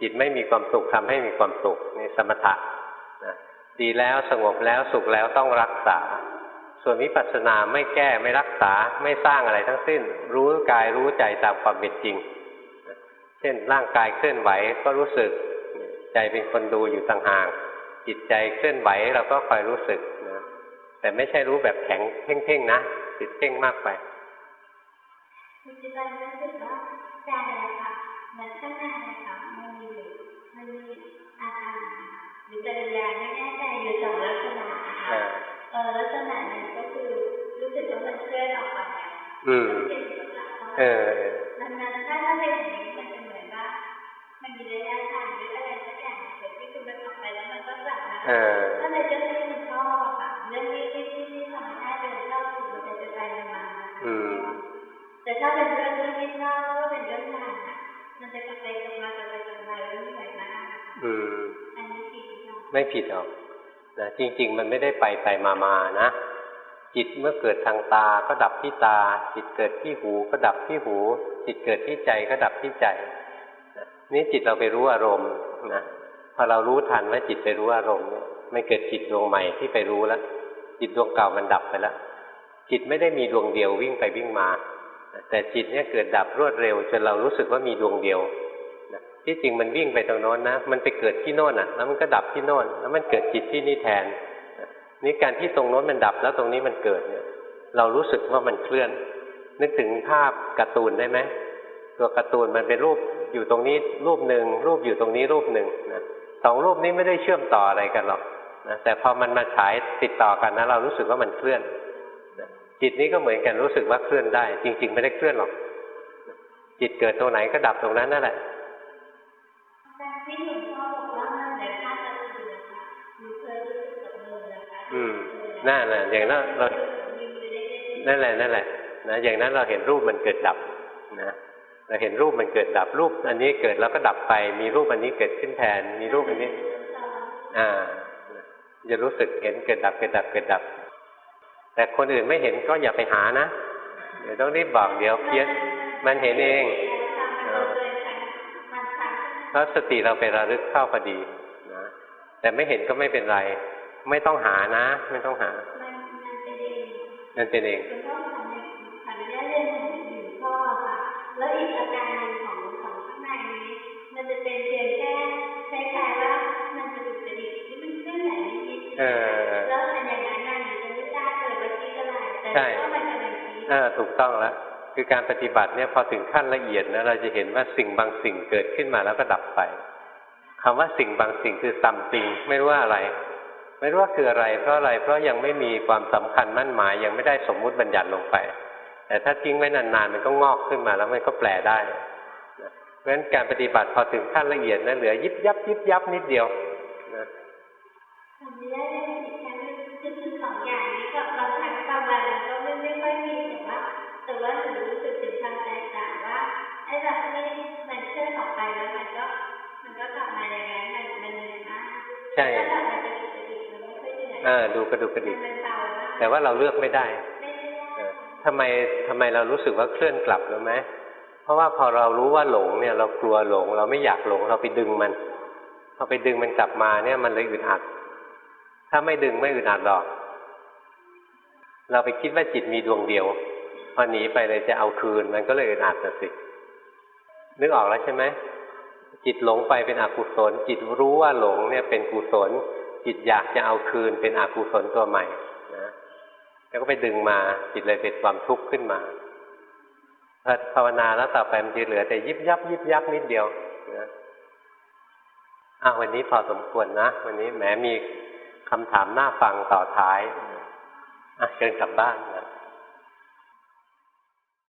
A: จิตไม่มีความสุขทำให้มีความสุขในสมถะนะ ดีแล้วสงบแล้วสุขแล้วต้องรักษา ส่วนวิปัสสนาไม่แก้ไม่รักษาไม่สร้างอะไรทั้งสิ้น รู้กายรู้ใจตามความเป็นจริง เช่นร่างกายเคลื่อนไหวก็รู้สึกใจเป็นคนดูอยู่ต่างหากจิตใจเคลื่อนไหวเราก็คอยรู้สึกนะแต่ไม่ใช่รู้แบบแข็งเพ่งๆนะจิตเพ่งมากไป
E: ปัจจุบันรู้สึกว่าใจอะค่ะเหมือนข้าง อะอืมมันเป็นลักษณะของ
A: เออเออ
E: มันมันถ้าถ้าเป็นอย่างนี้มันจะเหมือนว่ามันมีระยะทางหรืออะไรสักอย่างเกิดที่คุณมันออกไปแล้วมันก็กลับมา
A: เออ
E: ถ้าในเรื่องที่มันชอบอะค่ะเรื่องที่ที่ที่ที่ทำให้เป็นชอบคือมันจะจะไปมันมา
A: อืม
E: แต่ถ้าเป็นเรื่องที่ไม่ชอบก็เป็นเรื่องงานอะมันจะกลับไปกลับมากลับไปกลับมาเรื่อยๆมาก
A: อืม
E: อันนี้ผิดหรือเปล่า
A: ไม่ผิดหรอกนะจริง ๆ มันไม่ได้ไปไปมามานะ จิตเมื่อเกิดทางตาก็ดับที่ตา จิตเกิดที่หูก็ดับที่หู จิตเกิดที่ใจก็ดับที่ใจนี่จิตเราไปรู้อารมณ์นะพอเรารู้ทันว่าจิตไปรู้อารมณ์เนี่ยมันเกิดจิตดวงใหม่ที่ไปรู้แล้วจิตดวงเก่ามันดับไปแล้วจิตไม่ได้มีดวงเดียววิ่งไปวิ่งมา แต่จิตเนี่ยเกิดดับรวดเร็ว จนเรารู้สึกว่ามีดวงเดียวที่จริงมันวิ่งไปตรงโน้นนะ มันไปเกิดที่โน่นอะ แล้วมันก็ดับที่โน่น แล้วมันเกิดจิตที่นี่แทน นี่การที่ตรงโน้นมันดับแล้วตรงนี้มันเกิดเนี่ย เรารู้สึกว่ามันเคลื่อน นึกถึงภาพการ์ตูนได้ไหมตัวการ์ตูนมันเป็นรูปอยู่ตรงนี้รูปหนึ่งรูปอยู่ตรงนี้รูปหนึ่งนะสองรูปนี้ไม่ได้เชื่อมต่ออะไรกันหรอกนะแต่พอมันมาฉายติดต่อกันนะ เรารู้สึกว่ามันเคลื่อนนะจิตนี้ก็เหมือนกันรู้สึกว่าเคลื่อนได้ จริง ๆ ไม่ได้เคลื่อนหรอก จิตเกิดตรงไหนก็ดับตรงนั้นนั่นแหละ
E: นั่น
A: แหละอย่างนั้นเรา
E: มีมือเล็ก
A: นั่นแหละนั่นแหละนะอย่างนั้นเราเห็นรูปมันเกิดดับนะเราเห็นรูปมันเกิดดับรูป อันนี้เกิดแล้วก็ดับไป มีรูปอันนี้เกิดขึ้นแทน มีรูปอันนี้ อ่าจะรู้สึกเห็นเกิดดับเกิดดับเกิดดับ แต่คนอื่นไม่เห็นก็อย่าไปหานะเดี๋ยวต้องรีบบอกเดี๋ยวเพี้ยนมันเห็นเอง
E: เออมันชัด
A: เพราะสติเราไประลึกเข้าพอดีนะแต่ไม่เห็นก็ไม่เป็นไร ไม่ต้องหานะ ไม่ต้องหา
E: มันมันเป็นเอง
A: มันเป็นเอง
E: เป็นพ่อขันในขันในเรื่องของอยู่พ่อค่ะแล้วอีกอาการหนึ่งของของข้างในนี้ มันจะเป็นเพียงแค่คล้ายๆว่ามันจะดุกระดิกที่มันเคลื่อนไหวนิดๆ
A: เออ
E: แล้วอันอย่างนั้นน่ะหนูจะไม่ทราบเลยว่าคิดอะไรแต่
A: ใช่
E: ว่ามันกำลังคิด
A: เออถูกต้องแล้วคือการปฏิบัติเนี่ยพอถึงขั้นละเอียดนะเราจะเห็นว่าสิ่งบางสิ่งเกิดขึ้นมาแล้วก็ดับไปคำว่าสิ่งบางสิ่งคือซัมติงไม่รู้ว่าอะไร ไม่รู้ว่าคืออะไร เพราะอะไร เพราะยังไม่มีความสำคัญมั่นหมาย ยังไม่ได้สมมุติบัญญัติลงไป แต่ถ้าทิ้งไว้นานๆมันก็งอกขึ้นมาแล้วมันก็แปลได้เพราะฉะนั้นการปฏิบัติพอถึงขั้นละเอียดนะเหลือยิบยับยิบยับนิดเดียวนะ
E: อยเหนื่อย
A: เออดูกระดูกกระดิก
E: มันเบามาก
A: แต่ว่าเราเลือกไม่ได้
E: ไม่ได้
A: เออทำไมทำไมเรารู้สึกว่าเคลื่อนกลับรู้ไหมเพราะว่าพอเรารู้ว่าหลงเนี่ย เรากลัวหลง เราไม่อยากหลง เราไปดึงมันพอไปดึงมันกลับมาเนี่ย มันเลยอึดอัด ถ้าไม่ดึงไม่อึดอัดหรอก เราไปคิดว่าจิตมีดวงเดียวพอหนีไปเลยจะเอาคืน มันก็เลยอึดอัดนะสินึกออกแล้วใช่ไหมจิตหลงไปเป็นอกุศล จิตรู้ว่าหลงเนี่ยเป็นกุศล จิตอยากจะเอาคืนเป็นอกุศลตัวใหม่นะแล้วก็ไปดึงมาจิตเลยเป็นความทุกข์ขึ้นมาพอภาวนาแล้วต่อไปมันจะเหลือแต่ยิบยับยิบยับนิดเดียวนะอะวันนี้พอสมควรนะ วันนี้แหมมีคำถามน่าฟังต่อท้ายอะเชิญกลับบ้านนะ